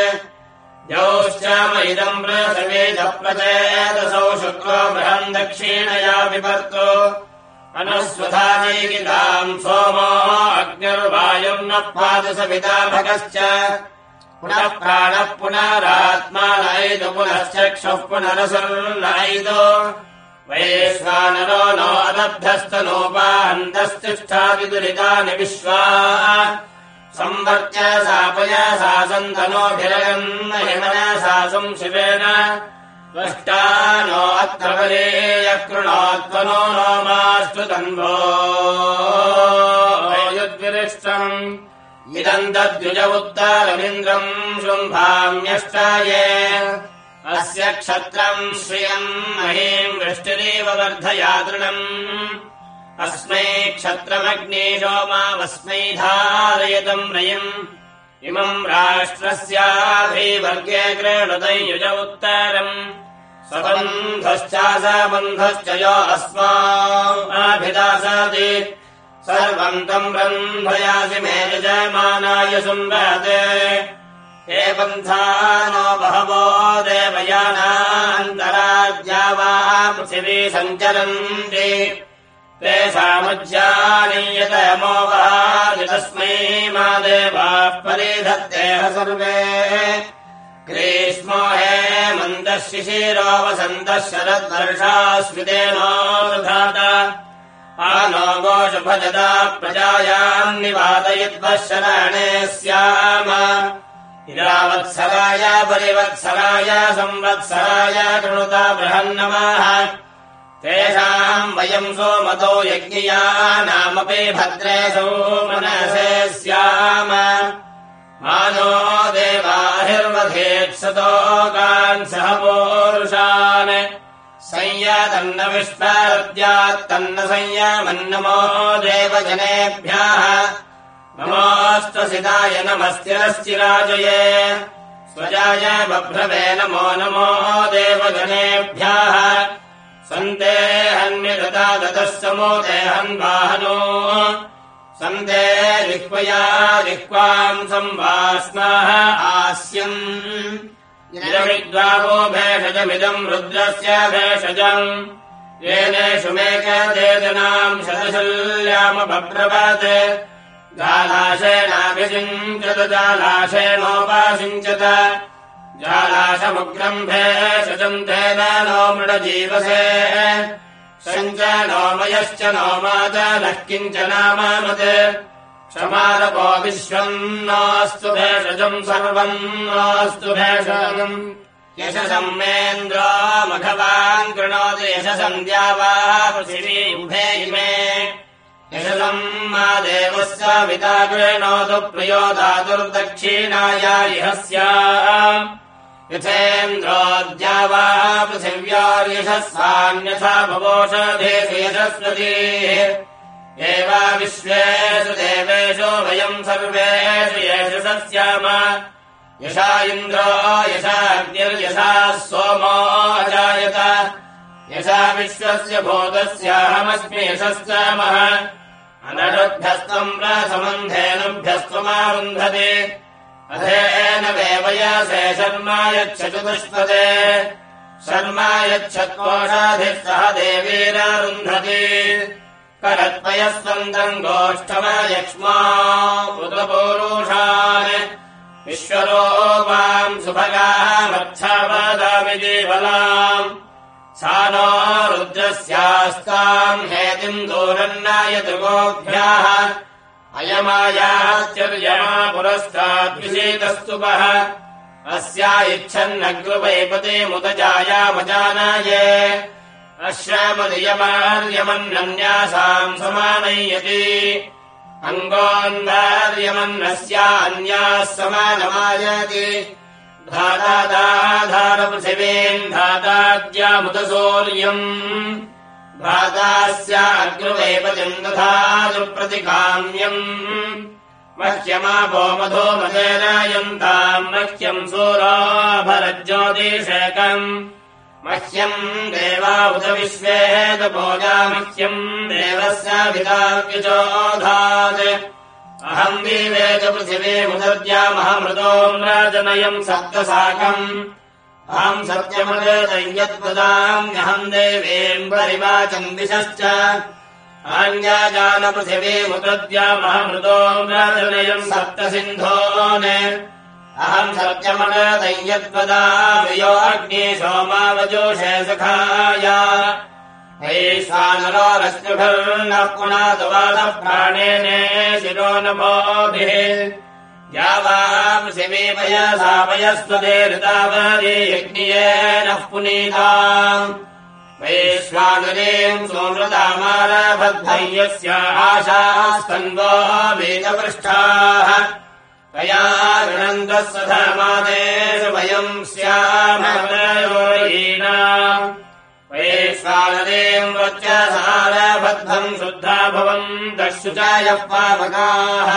योश्चाम इदम् प्रसवेदप्रचेदसौ शुक्रो बृहम् दक्षिणया विपर्तो अनुस्वधानीताम् सोमो अग्निर्वायुर्न पादसविता भगश्च। पुनः प्राणः पुनरात्मा नैदु पुनश्चक्षुः पुनरसुर्नैदो वैश्वानरो नो अदब्धस्तनोपाहन्तस्तिष्ठापि दुरितानि विश्वा। संवर्त्य सापय सा सन्तनोभिरयन्नयमन सा संशिवेन त्वष्टा नो अत्र वरेय कृणोत्वनो नो मास्तु तन्वो। यद्विरिष्टम् इदम् तद्युज उत्तरमिन्द्रम् शृम्भाम्यष्टाये अस्य क्षत्रम् श्रियम् महीम् वृष्टिरेव वर्धयातृणम् अस्मै क्षत्रमग्नेशोमावस्मै धारयतम् रयम् इमम् राष्ट्रस्याभिवर्गे क्रीडतयुज उत्तरम्। स्वबन्धश्चासबन्धश्च यो अस्माभिदासाति सर्वम् तम् बन्धयासि मे यजमानाय हे बन्धा नो देवयानान्तराज्या वा पृथिवी सञ्चरन्ति तेषामुज्जानीयतमोगानि तस्मै मा देवाः परिधत्तेह सर्वे। ग्रीष्मो हे मन्दः शिशिरो वसन्तः शरद्वर्षास्मितेनोधात आनो गोषुभजदा प्रजायाम् निवादयद्वः शरणे स्याम इरावत्सराय परिवत्सराय संवत्सराय कृणुता बृहन्नमाः। तेषाम् वयम् सोमतो यज्ञियानामपि भद्रे सोमनसे स्याम। मानो देवाहिर्वधेत्सतोकान् सह पोरुषान्। संयातन्न विष्टारद्यात्तन्न संयामन्नमो देवजनेभ्यः नमोऽस्तसिदाय नमस्तिरश्चिराजये स्वजाय बभ्रवे नमो नमो देवजनेभ्यः सन्देहन्यदता दतः समोदेहन् वाहनो। सन्ते जिह्वया जिह्वाम् संवास्नाः आस्यम्। इदमिद्वावो भेषजमिदम् रुद्रस्य भेषजम्। येनेषु मेकदेजनाम् शतशल्यामभ्रवत् जालाशेनाभिषिञ्चत जालाशेनोपासिञ्चत जालाशमुग्रम् भेषजम् तेन नो मृडजीवसे। सञ्च नोमयश्च नोमाच नः किञ्च नामामत् क्षमारपो विश्वम् नास्तु भेषजम् सर्वम् नास्तु भेषजम् यशसम्मेन्द्रो मघवान् कृणोति वा पृथिवी उभे इमे यशसम् मा देवस्य पिता कृणोतु प्रियो धातुर्दक्षिणाया इह स्याम् यथेन्द्रोऽद्या वा पृथिव्यार्यशस्वान्यथा भवोषधेषु यशस्वतीः एवा विश्वेषु देवेषु वयम् सर्वेषु येषु सस्याम। यशा इन्द्रो यशाग्निर्यशा सोमो अजायत। यशा विश्वस्य भूतस्याहमस्मि यशश्चामः अनडुभ्यस्त्वम् प्रसमन्धेनुभ्यस्त्वमारुन्धते अधेन वेवयासे शर्मा यच्छतुष्पदे शर्मा यच्छत्कोषाधिः सह देवीरारुन्धति। करत्मयस्वन्दम् गोष्ठमयक्ष्मा उदपूरुषान् विश्वरो वाम् सुभगामर्थावदामि देवलाम् सा नो रुद्रस्यास्ताम् हेतिम् दूरन्नायतृगोभ्याः अयमायाश्चर्यमा पुरस्ताद्विषेतस्तुपः। अस्या इच्छन्नग्रुवैपते मुदजायामजानाये। अश्रामदियमार्यमन्नन्यासाम् समानयति। अङ्गोन्दार्यमन्नस्या अन्याः समानमायति धातादाधारपृथिवीम् धाताद्यामुदसौर्यम् भ्रातास्या अग्रुवैपतिम् दधातुप्रतिकाम्यम् मह्यमापो मधो मदेनायन्ताम् मह्यम् सूराभरज्योतिषेकम् मह्यम् देवा उत विश्वेदपोजा मह्यम् देवस्याभिताव्यचोधात् अहम् देवेत पृथिवीमुदद्यामहमृतोम् राजनयम् सप्तसाकम्। अहम् सत्यमृतयत्पदाम्यहम् देवीम् परिवाचम् दिशश्च। अन्याजानपृथिवीमुदद्यामहमृतोम् राजनयम् सप्तसिन्धोन्। अहम् सत्यमृतयत्पदामयो अग्ने सोमावजोषे सखाय हैश्वानरो रश्मिभिर्नः पुनातवादः प्राणेन शिरो नभोभिः यावापयसापयस्वदे ऋतावरे यज्ञियेनः पुनीता वैश्वानरेम् सोमृतामारभद्भय्यस्य आशास्तन्वो वेदपृष्ठाः तया गृणन्तः सधमादेषु वयम् स्यामयोयीना वैश्वानरेम् वच्चसारबद्धम् शुद्धा भवम् दशुचायः पावकाः।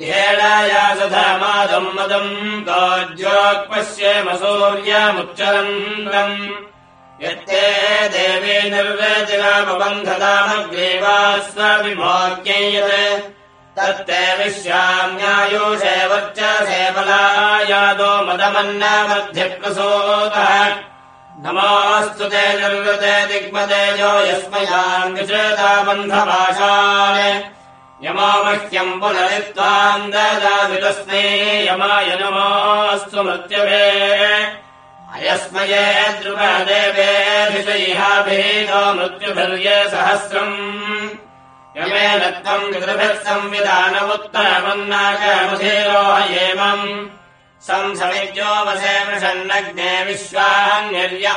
ह्येणाया सधमादम् मदम् गाज्योक्पश्येमसूर्यमुच्चरन्तम् यत्ते देवे निर्वेदिनामबन्धदामग्रेवा स्वविमोज्ञयत् तत्ते विश्याम्यायुषे वर्चसे बलायादो मदमन्नामध्यप्रसूतः नमोऽस्तु ते निर्वृते दिग्मतेजो यस्मयाम् विचेताबन्धभाषान् यमा मह्यम् पुनरित्वाम् ददामितस्मै यमाय नमोऽस्तु मृत्यवे अयस्मये ध्रुवदेवेऽधिशैहाभिहीतो मृत्युभिर्ये सहस्रम्। यमेन त्वम् पितृभिः संविधानमुत्तरमन्नाकमुधीरोहयेमम् संसमिज्यो वसे मृषन्नग्ने विश्वान्यर्य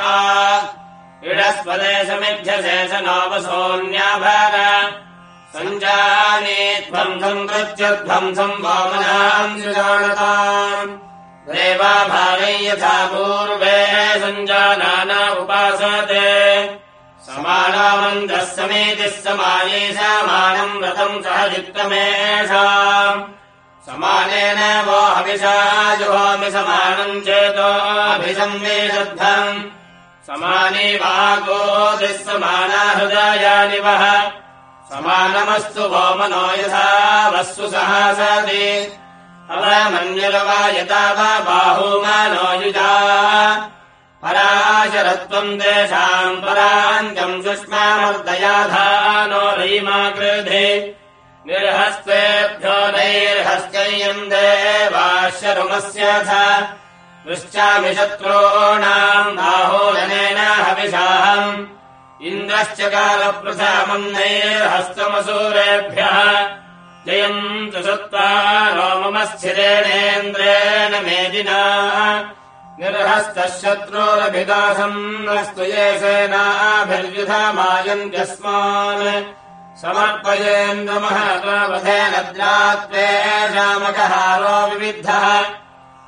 इडस्पदे समिध्यसे स नोपसोऽन्याभार सञ्जाने त्वम् संवृत्यध्वंसम् वामनाम् सृजानताम्। देवाभारै यथा पूर्वे सञ्जानाना उपासते। समानामन्तः समेतिः समाने समानम् व्रतम् सह चित्तमेषाम् समानेन वो हविषा जुहोमि समानम् चेतोऽभिसंवेशद्धम् समाने वागोधिः समाना हृदयानि वः समानमस्तु वो मनो यथा वस्तु सहासति अवमन्यलवा यथा वा बाहुमानो युजा। पराशरत्वम् तेषाम् परान्तम् सुष्मामर्दयाधानो रयिमा कृधे निर्हस्तेभ्यो नैर्हस्त्ययम् देवाशरुमस्यथ पृच्छामि शत्रूणाम् बाहोदनेन हविषाहम्। इन्द्रश्च कालप्रथमम् नैर्हस्तमसूरेभ्यः। जयम् तु सत्त्वा रोममस्थिरेणेन्द्रेण मेदिना। निर्हस्तः शत्रोरभिदासम् नस्तु ये सेनाभिर्युधामायन्त्यस्मान् समर्पयेन्द्रमहत्ववधेन द्रात्वेषामकहारो विविद्धः।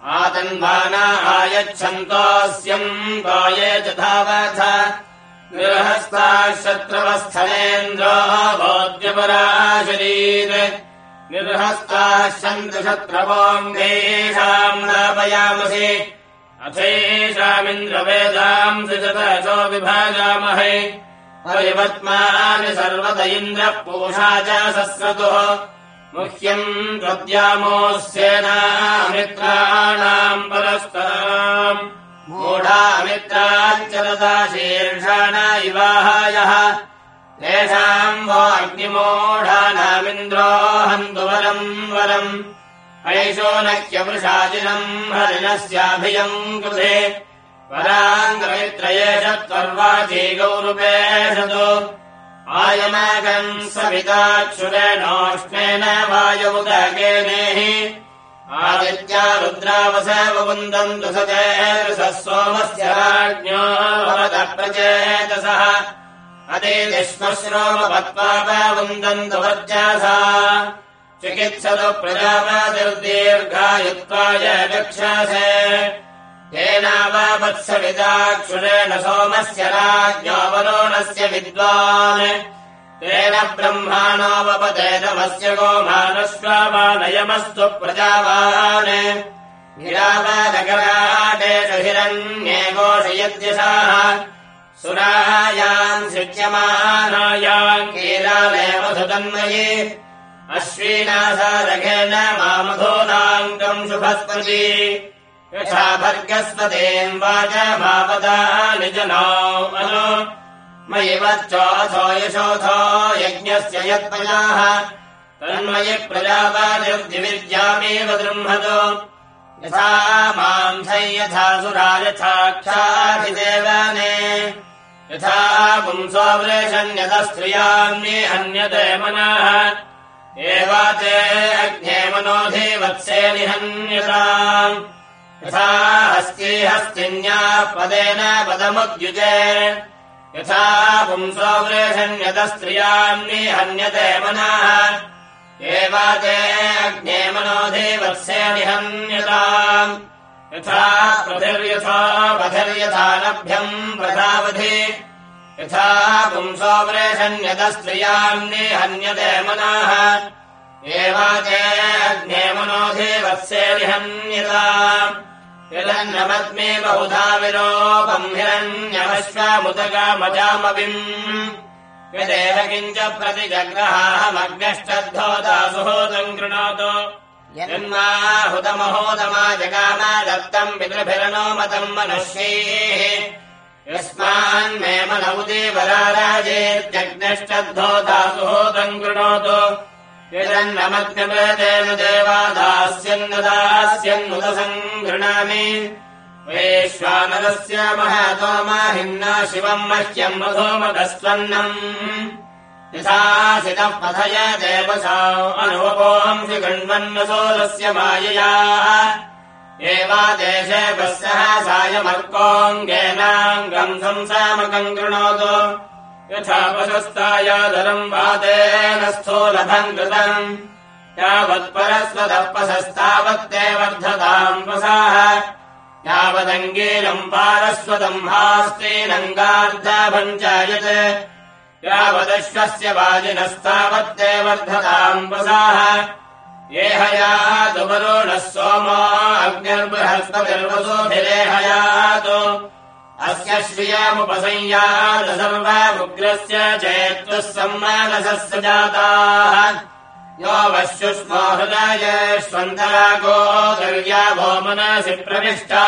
आतन्वाना आयच्छन्तोऽस्यम् गाये च धावथ निर्हस्ताः शत्रवस्थलेन्द्रो बोध्यपराशरीर। निर्हस्ताः शन्द्रशत्रवोऽङ्गेषाम् नापयामसि। अथेषामिन्द्रवेदाम् सृजतसो विभाजामहे परिवर्त्मानि सर्वत इन्द्रः पूषा च सस्रतुः। मुह्यम् प्रद्यामोऽस्येनामित्राणाम् परस्ताम्। मूढामित्राच्चरदा शीर्षाण इवाहायः। तेषाम् वो अग्निमूढानामिन्द्रो हन्तु वरम्। वरम् ऐषो नह्यवृषाचिनम् हरिणस्याभियम् कृते पराङ्गमित्रयेष त्वर्वाची गौरुपेषतु आयमागम् सविताक्षुरेणोष्णेन वायुदकेनेहि आदित्या रुद्रावसवन्दम् दुसचेतसः सोमस्य राज्ञो प्रचेतसः। अतिश्मश्रोमपत्पापवन्दम् दुवर्जासा चिकित्सतु प्रजापातिर्दीर्घायुत्वाय चक्षासे तेनावावत्सविदाक्षुरेण सोमस्य राज्ञोऽवरोणस्य विद्वान्। तेन ब्रह्माणोपपतेतमस्य गोमानश्वामानयमस्तु प्रजावान्। गिरावनगराटेषु हिरण्ये घोषयद्यशाः सुरायाम् शिच्यमानायाम् कीलाले मधुतन्मयि। अश्वीनासारघेन मामधूनाङ्कम् शुभस्पति यथा भर्गस्पतेम् वाच मापदा निजनो अनु। मयि वच्चोऽथो यशोऽथो यज्ञस्य यत्पयाः तन्मयि प्रजापादिर्दिविद्यामेव दृह्मतो यथा माम् यथा सुरा यथाक्षाधिदेवाने यथा पुंसो वृषण्यतस्त्रियाम्ये हन्यते मनः। एवा ते अग्ने मनोधिवत्से निहन्यताम् यथा हस्ती हस्तिन्याः पदेन पदमुद्युजे। यथा पुंसो वृषण्यतस्त्रियाम्नि हन्यते मनः। एवा ते अग्ने मनोधिवत्से निहन्यताम्। यथा पृथिर्यथा पथिर्यथा नभ्यम् प्रथावधि यथा पुंसो वृषण्यतस्त्रियाम्नि हन्यते मनः एवा ते अग्ने मनोधिवत्से निहन्यताम् हिरण्यमद्मे बहुधा विलोपम् हिरण्यमश्वमुदगामजामविम्। यदेव किञ्च प्रतिजग्रहाहमग्नश्चद्धोदासुहोदम् कृणोतु। यन्माहुतमहोदमा जगाम दत्तम् पितृभिरनो मतम् मनुष्यैः यस्मान्मे मनौदेवराजेत्यग्नश्चद्धोदासुहोदम् कृणोतु यदन्नमग्नवेदेन देवादास्यन्न दास्यन्नुदसम् गृणामि वेश्वानरस्य महतो माहिम्ना शिवम् मह्यम् मधोमदस्त्वन्नम् यथासितः पथय देवसा अनुवपोऽंसि गण्वन्नसोरस्य मायया। एवा देशे पश्यः सायमर्कोऽङ्गेनाङ्गम् संसामकम् कृणोतु यथा पशस्तायादरम् वातेन स्थूलभम् कृतम्। यावत्परस्वतः पशस्तावत्ते वर्धताम् वसाः यावदङ्गीरम् पारस्वतम् हास्तेनङ्गार्धाभञ्चायत्। यावदश्वस्य वाजिनस्तावत्ते वर्धताम् वसाः ये हयातु वरुणः सोमो अग्निर्बृहस्पतिर्वसोभिरेहयातु अस्य श्रियामुपसंयात सर्वमुग्रस्य चेत्तुः सम्मानसस्य जाताः। यो वश्युष्मो हृदयेष्वन्तरागो दर्या भो मनसि प्रविष्टा।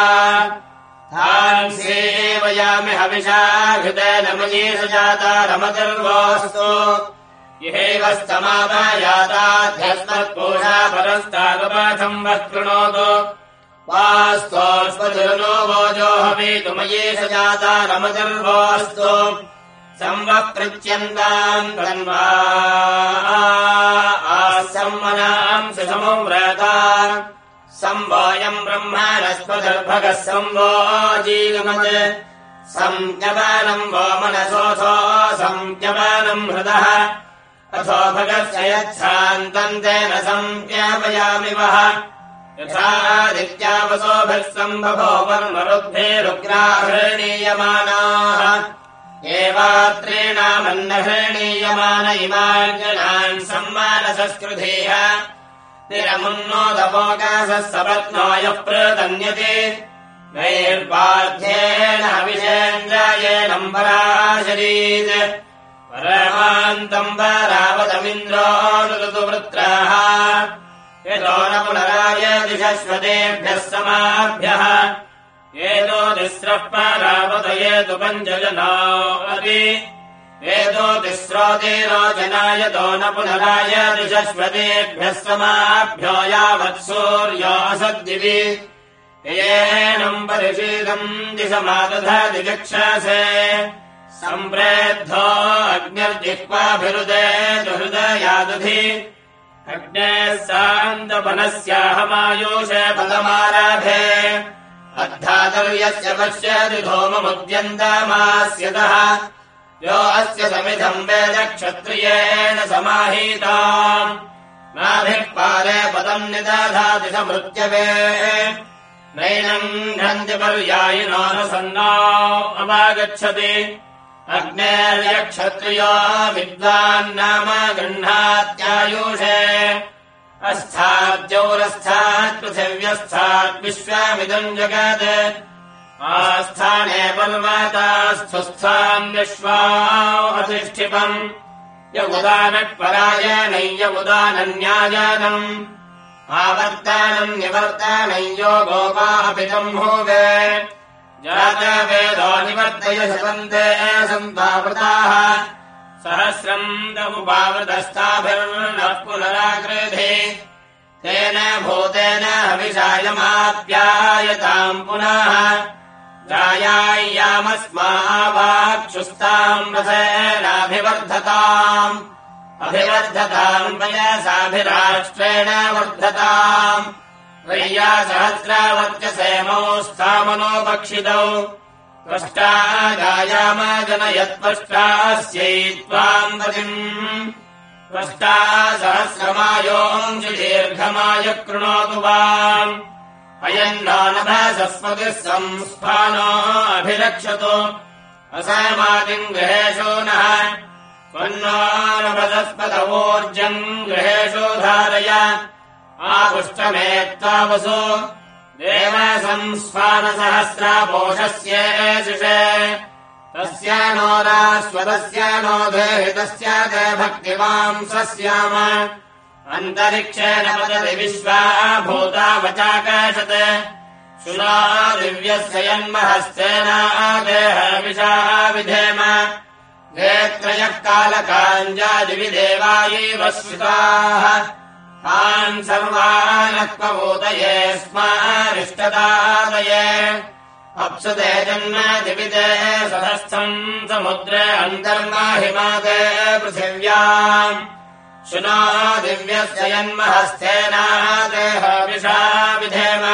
तान् सेवयामि हविषा हृदय मयी स जाता रमतिर्वोऽस्तु यहेव स्तमापयाताध्यस्मत्पूषा परस्तागपाठम् वः कृणोतु वास्तोऽस्मतिर्नो वोजो हवेतुमये स जाता सुसमुव्रता संवोऽयम् ब्रह्माणस्त्वदर्भगः संवोजीगमत् संज्ञपानम् वो मनसोऽथो संज्ञपानम् हृदः अथो भगस्य यच्छान्तम् तेन संज्ञापयामि वः यथादित्यावसोभिः सम्भवो वर्मरुद्भिरुग्राहृणीयमानाः एवात्रेणामन्नहृणीयमान इमार्जनान् सम्मानसस्कृधेह। निरमुन्नोदवोकासः सपत्नायः प्रतन्यते नैर्पाध्येन अविषेन्द्रायेणम्बराशरीत् परमान्तम् परावतमिन्द्रोऽनुतु वृत्राः यतो न पुनराय दिशश्वतेभ्यः समाभ्यः। एतो तिस्रः परावतये तु पञ्चजनाति एतो तो न पुनराय दिशश्वतेभ्यः समाभ्यो यावत् सूर्योऽसद्दिवि येनम् परिशीलम् दिशमादधतिचक्षसे सम्प्रेद्धो अग्निर्जिह्वाभिरुदे दुहृदयादधि अग्नेः सान्दपनस्याहमायुषे पदमाराभे अद्धातर्यस्य पश्यति धूममुद्यन्तमास्यतः यो अस्य समिधम् वेदक्षत्रियेण समाहीताम् नाभिः पारे पदम् निदधाति समृत्यवे। नैनम् घ्नन्ति पर्यायिनो न सन्ना अवागच्छति अग्नेर्यक्षत्रियो विद्वान्नाम गृह्णात्यायुषे अस्थाद्यौरस्थात् पृथिव्यस्थात् विश्वामिदम् जगत्। आस्थाने पर्वतास्थुस्थान् विश्वा अधिष्ठिपम् यगुदानक्पराय नय्यमुदानन्यायानम् आवर्तानम् निवर्तानय्यो गोपापितम् भोगे जातवेदो निवर्तय शतन्ते सन्तावृताः सहस्रम् दमुपावृतस्ताभिर्नः पुनराकृधे। तेन भूतेन हविषायमाप्यायताम् पुनः। जायाय्यामस्मावाक्षुस्ताम् रसेनाभिवर्धताम्। अभिवर्धताम् वयसाभिराष्ट्रेण वर्धताम् सहस्रावर्त्यसेमौ स्थामनोपक्षितौ त्वष्टा गायामजनयत्पष्टास्यै त्वाम् गतिम् त्वष्टा सहस्रमायोऽंशि दीर्घमाय कृणोतु वाम्। अयम् नानभसस्पतिः संस्थानोऽभिरक्षतु असमातिम् गृहेषु नः। त्वन्नानभसस्पदवोर्जम् गृहेषु धारय आपुष्टमे त्वावसु देव संस्वानसहस्रापोषस्येशिषे तस्य नो रास्वतस्य नो देहितस्य ते भक्तिवांसस्याम अन्तरिक्षेण पतति विश्वा भूता वचाकाशत् शुला दिव्यस्य यन्महस्तेनादेहविषा विधेम नेत्रयः कालकाञ्जादिवि देवायैव श्रुताः तान् सर्वानत्वबोधये स्मारिष्टदादये। अप्सुते जन्म दिविदे सदस्थम् समुद्रे अन्तर्माहिमादे पृथिव्याम्। शुना दिव्यस्य जन्महस्तेनादेहविषा विधेम।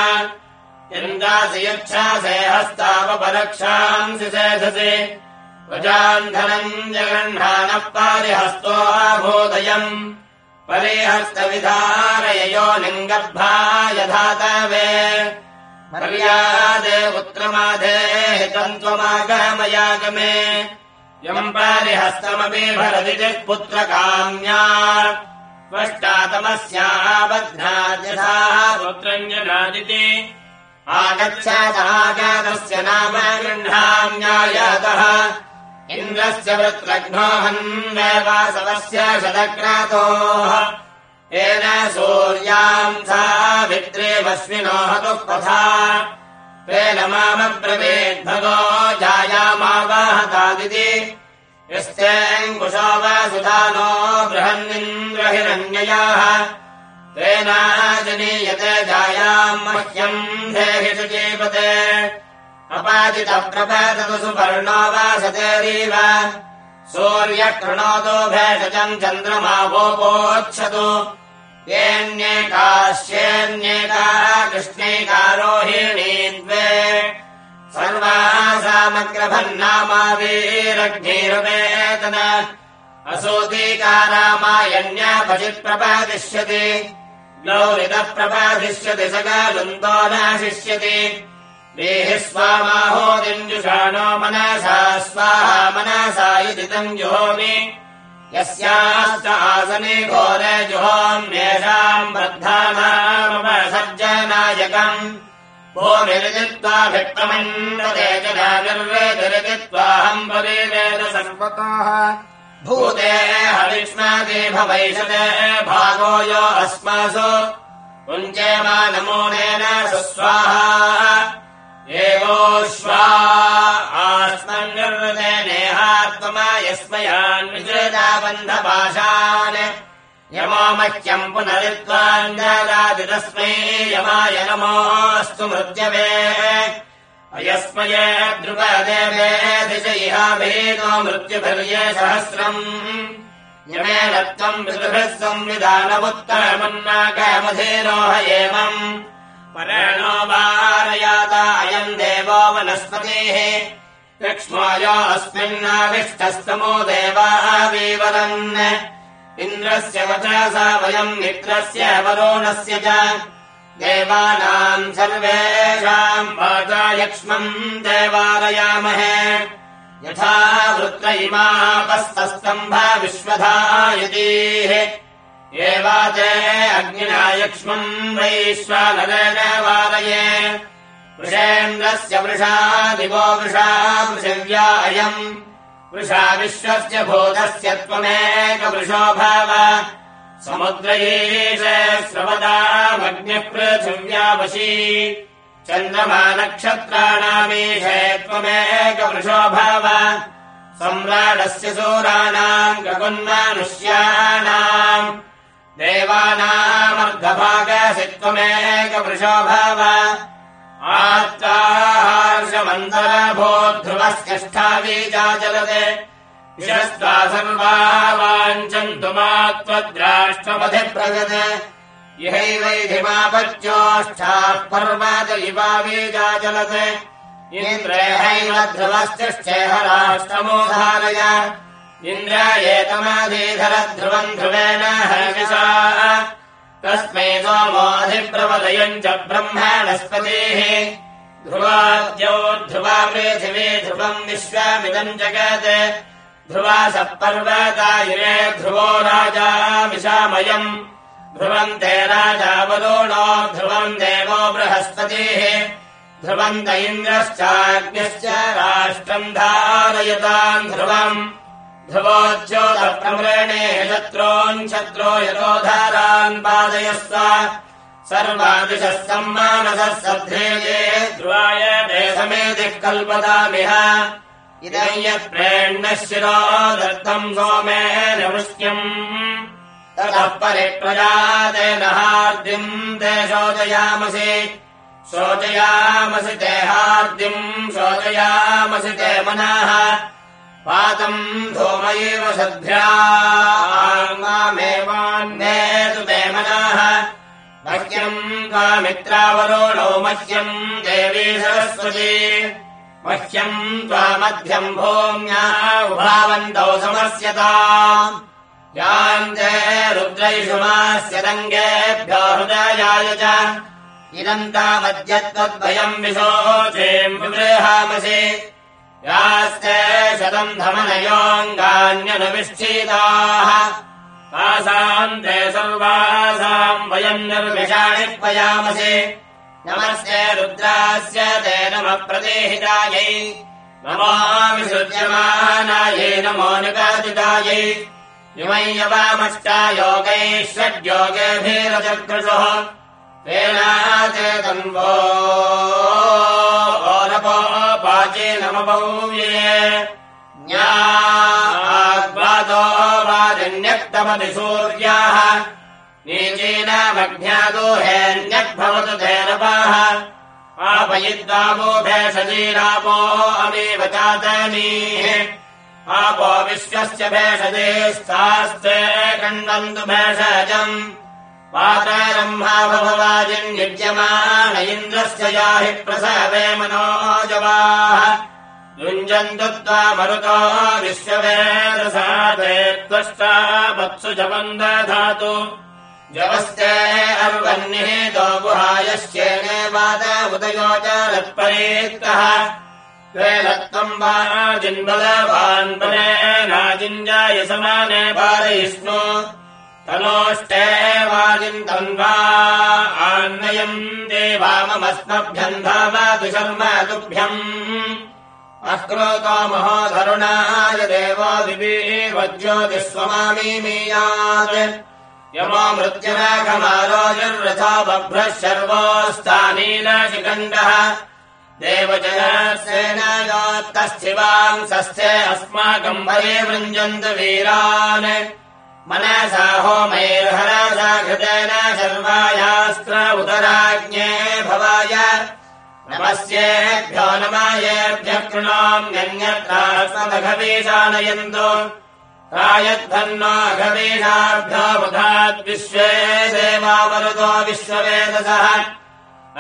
इन्दासि यच्छासे हस्तावपरक्षांसि सेधसि प्रजान्धनम् जगह्णानः पारिहस्तोऽभूदयम् परिहस्तविधारययो लिङ्गर्भाय धातवे पर्यादे पुत्रमाधेः तन्त्वमागमयागमे यम् पारिहस्तमपि भरदितिः पुत्रकाम्या। त्वष्टातमस्याबध्नाद्यथाः पुत्रम् जनादिति। आगच्छादाजातस्य नाम गृह्णाम्यायातः इन्द्रस्य वृत्रघ्नोऽहन्वेवासवस्य शतक्रातोः। येन सूर्याम् सावित्रेवस्मिनो हतुः पथा तेन मामब्रवीद्भगो जायामावाहतादिति। यस्तेऽङ्कुशो वा सुधानो बृहन्निन्द्रहिरण्ययाः। तेनाजनीयते जायाम् मह्यम् देहि शुचीपते अपादितप्रपादतु सुपर्णो वा सतेरीव सूर्यः कृणोतु भेषजम् चन्द्रमावोपोच्छतु। येऽन्येकाश्येऽन्येका कृष्णैकारोहिणी द्वे। सर्वासामग्रभन्नामावीरग्निरुवेतन असूतीकारामायण्यापचित्प्रपादिष्यति गौरितः प्रपादिष्यति। सकालुन्दो नाशिष्यति देहि स्वामाहोदिञ्जुषाणो मनसा स्वाहा मनसा इति तम् जुहोमि। यस्याश्च आसने घोरे जुहोम्येषाम् बद्धानामपसर्जनायकम् भूमिरिजित्वाभिक्तमन्वते जना निर्वेदरिजित्वाहम् परिवेद सर्वतः। भूते हविष्मादे भवैषते भागो यो अस्मासु। कुञ्चेमानमूनेन सुस्वाहा एवोश्वा आस्मन्निर्वृते नेहात्ममा यस्मयान्विजृताबन्धपाशान् यमो मह्यम् पुनरित्वाञ्जादितस्मै यमाय नमोऽस्तु मृत्यवे। द्रुपदेवे दिश इहाभेदो मृत्युभिर्ये सहस्रम्। यमेन त्वम् पितृभिः संविधानमुत्तरमन्नाकमधेरोह एवम् परेणो अयम् देवो वनस्पतेः लक्ष्मोयो अस्मिन्नाविष्टस्तमो देवावीवरन् इन्द्रस्य वचसा वयम् मित्रस्य वरोणस्य च। देवानाम् सर्वेषाम् वाचा यक्ष्मम् देवालयामहे यथा वृत्र इमापस्तस्तम्भ विश्वधा एवाते अग्निना यक्ष्मम् वैश्वानरेण वालये वृषेन्द्रस्य वृषा दिवो वृषा पृथिव्या अयम्। वृषा विश्वस्य भूतस्य त्वमेकवृषो भाव। समुद्रयेश श्रवदामग्निः पृथिव्यावशी चन्द्रमा नक्षत्राणामीशे त्वमेकवृषो भाव। सम्राडस्य सूराणाम् देवानामर्धभागसि त्वमेकवृषो भाव आत्ताहार्षमन्तरभोध्रुवस्यष्ठावीजाचलते विशस्त्वा सर्वा वाञ्छन्तु मा त्वद्राष्ट्रमधिप्रगत इहैवैधिमापच्योष्ठाः पर्वत इवावीजाचलत्। इन्द्रेहैव ध्रुवस्तिष्ठेह राष्ट्रमोधारय इन्द्रायेतमाधीधर ध्रुवम् ध्रुवेण हर्विषा तस्मै सोमोऽधिप्रवदयम् च ब्रह्माणस्पतिः। ध्रुवाद्यौ ध्रुवा पृथिवी ध्रुवम् विश्वामिदम् जगत्। ध्रुवा पर्वतायुरे ध्रुवो राजा विशामयम्। ध्रुवम् ते राजावरोणो ध्रुवम् देवो बृहस्पतिः। ध्रुवन्त इन्द्रश्चाज्ञश्च राष्ट्रम् धारयताम् ध्रुवम् ध्रुवोच्योतप्रमृणे शत्रोन् शत्रो यतोधारान् पादयस्व सर्वादिशः सम्मानसः सद्धेये ध्रुवाय देशमेधिः कल्पतामिह। इदम् यत्प्रेण्णः शिरो दत्तम् सोमेन वृष्ट्यम्। ततः परिप्रजातेन हार्दिम् ते शोचयामसि। शोचयामसि ते हार्दिम् शोचयामसि ते मनः पातम् धूमयैव सद्भ्यामेवान्येतु ते मनः मह्यम् त्वामित्रावरोणो मह्यम् देवी सरस्वती। मह्यम् त्वामध्यम् भूम्या उभावन्तौ समस्यता। यान्ते रुद्रैषुमास्य रङ्गेभ्यो हृदयाय च। इदन्तामद्य त्वद्भयम् विशोचेम् विबृहामसि यास्ते शतम् धमनयोऽङ्गान्यनुविष्ठिताः। तासाम् ते सर्वासाम् वयम् निर्विषाणि पयामसि नमस्ते रुद्रास्य ते नमः प्रदेहितायै। नमो विसृज्यमानायै नमो निपातितायै इमम् यवामष्टायोगैः षड्योगेभिरचकृषुः तेनाचेतम् वो ओरपो पाचे नमपौव्ये न्याग्वादो वाजन्यक्तमति सूर्याः नीचीनामज्ञादो हेऽन्यग्भवतु धेनपाः। आपयिद्वावो भेषजीरापो अमेव चातनीः। आपो विश्वस्य भेषजे स्थास्ते कण्वन्तु भेषजम् पात्रम्भा भवाजिन्युज्यमान इन्द्रस्य याहि प्रसवे मनोजवाः। युञ्जन्तु त्वा मरुतो विश्ववेदसाते त्वष्टा वत्सु जपम् दधातु जवस्ते अर्वन्निहेतो गुहायश्चेने वाद उदयो च रत्परेत्तः त्वेलत्वम् वा जिन्बलवान् परेणाजिञ्जाय समाने पारयिष्णु तनोष्टे वाजिन्तन्वा आन्नयम् देवाममस्मभ्यम् धामातु शर्म तुभ्यम् अक्रोतो महोधरुणाय देवो दिवीवज्योतिस्वमामीमीयात् यमो मृत्युराघमारोजर्रथा बभ्रः शर्वोऽस्तानीन शिखण्डः देवजयसेनायोत्तस्थिवांसस्थे अस्माकम् वरे वृञ्जन्तु वीरान् मनसा होमैर्हरसा घृतेन शर्वायास्त्र उदराज्ञे भवाय। नमस्येभ्यो नमायेभ्यः कृणोम्यन्यत्रास्मदघवीषानयन्तु प्रायद्धन्नाघवीषाभ्यो बुधाद्विश्वे देवावरुतो विश्ववेदसः।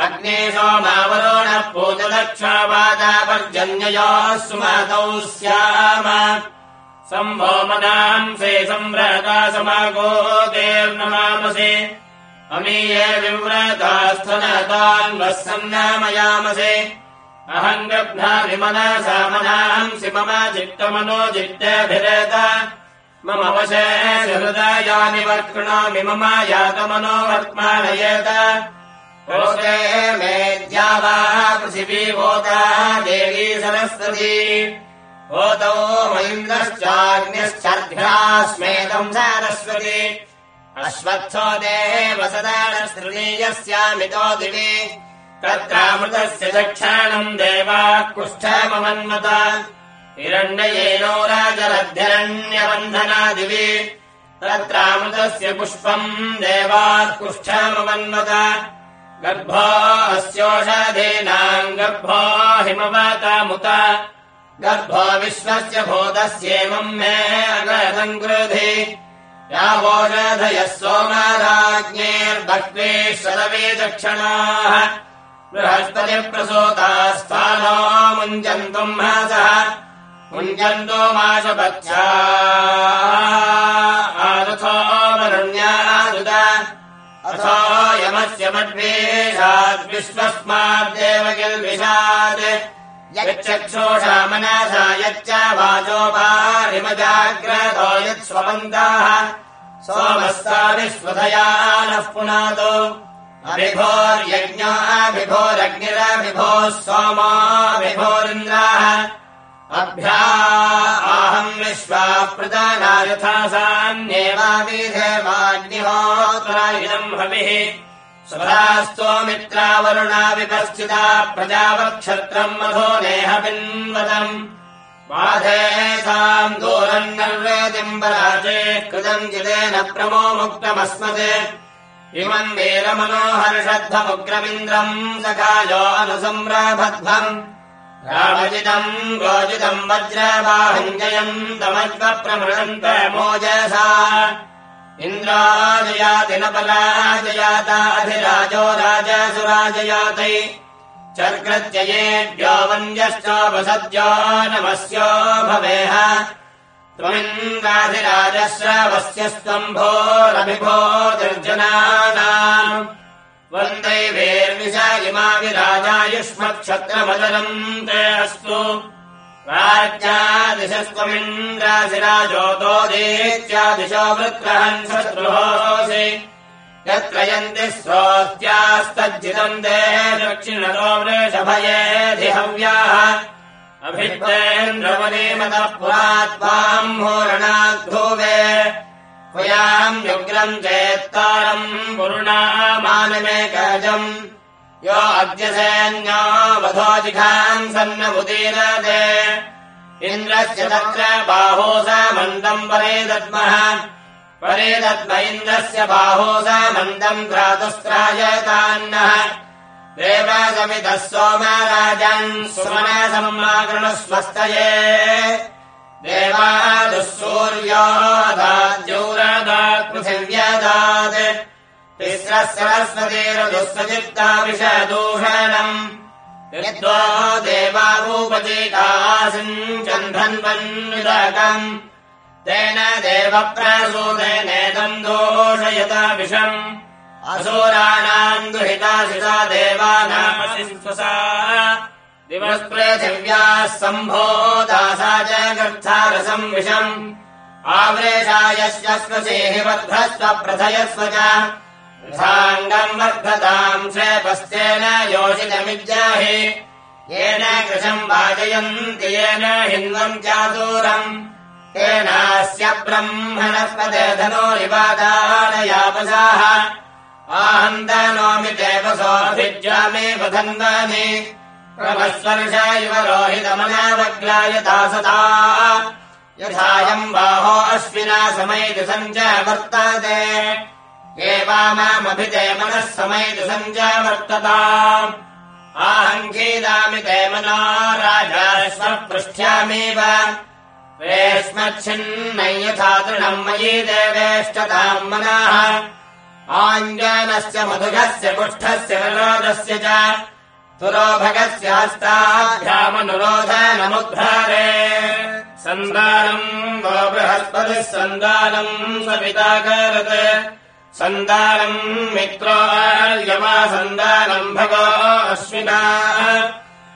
अग्ने सोमावरोणः पूजदक्षावादापर्जन्ययोः सुमतौ स्याम सम्भोमनांसे सम्भ्रता समागोतेर्नमामसे अमीये विव्रतास्थनतान्वः सन्नामयामसे अहम् गभ्नाभिमनसा मनांसि मम चित्तमनो जित्तेऽभिरेत मम वशे हृदयानि वर्कृणोमि मम यातमनो वर्त्मानयेत वा पृथिवी ओता देवी सरस्वती ओतौ मयिन्द्रश्चाग्निश्चर्भ्यास्मेदम् सरस्वती। अश्वत्थो देव सदानस्तृणीयस्यामितो दिवि। तत्रामृतस्य चक्षाणम् देवाः राजरभ्यरण्यबन्धना दिवि। तत्रामृतस्य पुष्पम् देवाः कुष्ठमवन्मत। गर्भो अस्योषधीनाम् गर्भो हिमवतामुत गर्भो विश्वस्य भूतस्येवम् मे अगतम् कृधि। यावोषधयः सोमाराज्ञेर्भक्त्वेश्वरवे दक्षणाः बृहस्पतिप्रसूतास्थानो मुञ्जन्तुम् मासः मुञ्जन्तो माशपच्छा आरथो वरुण्यादुत अथो यमस्य मद्वेषाद्विश्वस्माद्देव किल्विषात् यच्चक्षोषा मनसा यच्च वाचोपारिमजाग्रतो यत्स्वपन्ताः सोमस्ताभिस्वधया नः पुनातो अभिभोर्यज्ञाभिभोरग्निरभिभोः सोमाभिभोरिन्द्राः अभ्या आहम् विश्वाप्रदाना यथा सान्येवाभिधेवाग्निहोत्रायुधम् हविः स्वरास्तोमित्रावरुणा विपश्चिता प्रजावक्षत्रम् मधो नेह पिन्वतम् बाधेसाम् दूरम् निर्वेदिम् पराचे कृतम् जितेन प्रमो मुक्तमस्मते इमम् वीरमनोहर्षद्धमुग्रमिन्द्रम् सखायो अनुसम्राभध्वम्। रामजितम् गोजितम् वज्रबाहुञ्जयम् तमज्वप्रमृणन्त मोजसा इन्द्राजयाति न पलाजयाताधिराजो राजसुराजयातै। चर्कृत्ययेभ्यो वन्द्यश्चोपसद्यो नमस्यो भवेह। त्वमिन्द्राधिराजस्रवस्यस्त्वम्भोरभिभोर्जनानाम् वन्दैवेर्विष इमाविराजायुष्मक्षत्रमदरम् ते अस्तु राज्यादिशस्त्वमिन्द्राशिराजोतो देत्यादिशो वृत्रहन् शत्रुहोऽसि यत्र यन्ति स्रोत्यास्तज्जितम् दे दक्षिणतो वृषभयेधिहव्याः अभिद्रेन्द्रवनेमतः पुरात्वाम् होरणाद्धूवे। त्वयाम् युग्रम् चेत्तारम् पुरुणामानमेकजम् यो अद्य सैन्यो वधो जिघाम् सन्नमुदीरते। इन्द्रस्य तत्र बाहो मन्दम् परे दद्मः परे दद्म इन्द्रस्य बाहो मन्दम् भ्रातुस्त्रायतान्नः देवासमितः सोमराजन् सुमनसम्माकृणस्वस्तये देवादुःसूर्योदाद्यौरदात् पृथिव्यदात् तिस्रः सरस्वतीरदुःसचित्ताविषदूषणम् यद्वा देवाभूपतीकासिम् चन्धन्वन्विदकम् तेन देवप्रसूतेनेदम् दोषयता विषम् असोराणाम् दुहिताशिता देवानामसिस्वसा दिवःपृथिव्याः सम्भोदासा च गर्था विषम्। आवृषायश्व सेहि वर्धस्व प्रथयस्व च साङ्गम् वर्धताम् श्रेपस्तेन योषितमिज्जाहि येन कृशम् वाजयन्ति येन हिन्वम् चादूरम्। तेनास्य ब्रह्मणस्पदे धनो निवादानयापसाः आहन्दनोमि देवसोऽभिज्यामि वधन्वानि क्रमस्वर्ष इव रोहितमनावग्लायता सदा यथायम् बाहो अश्विना समयति सञ्च वर्तते एवामामभिते मनः समयति सञ्च वर्तता आहङ्गीदामि ते मनो राजाश्वपृष्ठ्यामेव रेष्मच्छिन्नै यथा दृढम् मयि देवेष्टताम् मनाः। आञ्जानस्य मधुघस्य कुष्ठस्य विरोधस्य च। तुरोभगस्य हस्ताभ्यामनुरोधनमुद्धारे। सन्दानम् वो बृहस्पतिः सन्दानम् सविताकरत् सन्दानम् मित्रोर्यमा सन्दानम् भगो अश्विना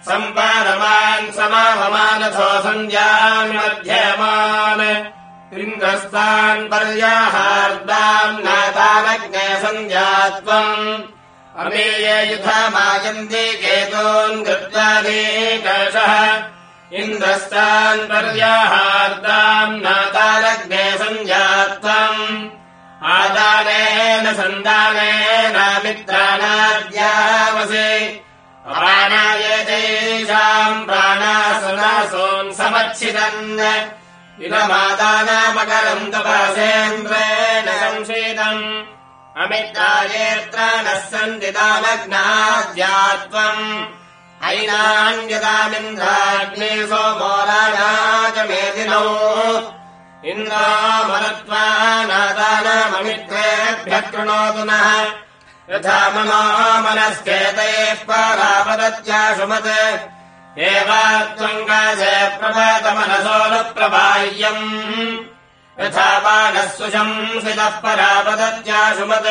सम्पादमान् समावमानथो सन्ध्यान् मध्यमान्। इन्द्रस्तान् पर्याहार्दाम् नातानज्ञे सन्ध्या त्वम्। अमेये युधमायन्ति केतोन् कृत्वादेकशः इन्द्रस्तान् पर्याहार्दाम् नातानग्ने सन्ध्या त्वम् आदानेन सन्दानेन मित्राणाद्यावसे। प्राणाय तेषाम् प्राणासनासोन् समच्छिदन् इदमादानामकरम् तपसेन्द्रेण संशीतम् अमित्रायेऽत्र नः सन्ति दानग्नाद्यात्वम् हैनान्यदामिन्द्राग्ने सोमो राजा च मेदिनौ कृणोतु नः। यथा मनो मनस्केतैः परापदत्याशुमत् एवात्त्वम् काशे प्रभातमनसो न प्रबाह्यम् यथा पानः सुशंसितः परापदत्याशुमत्।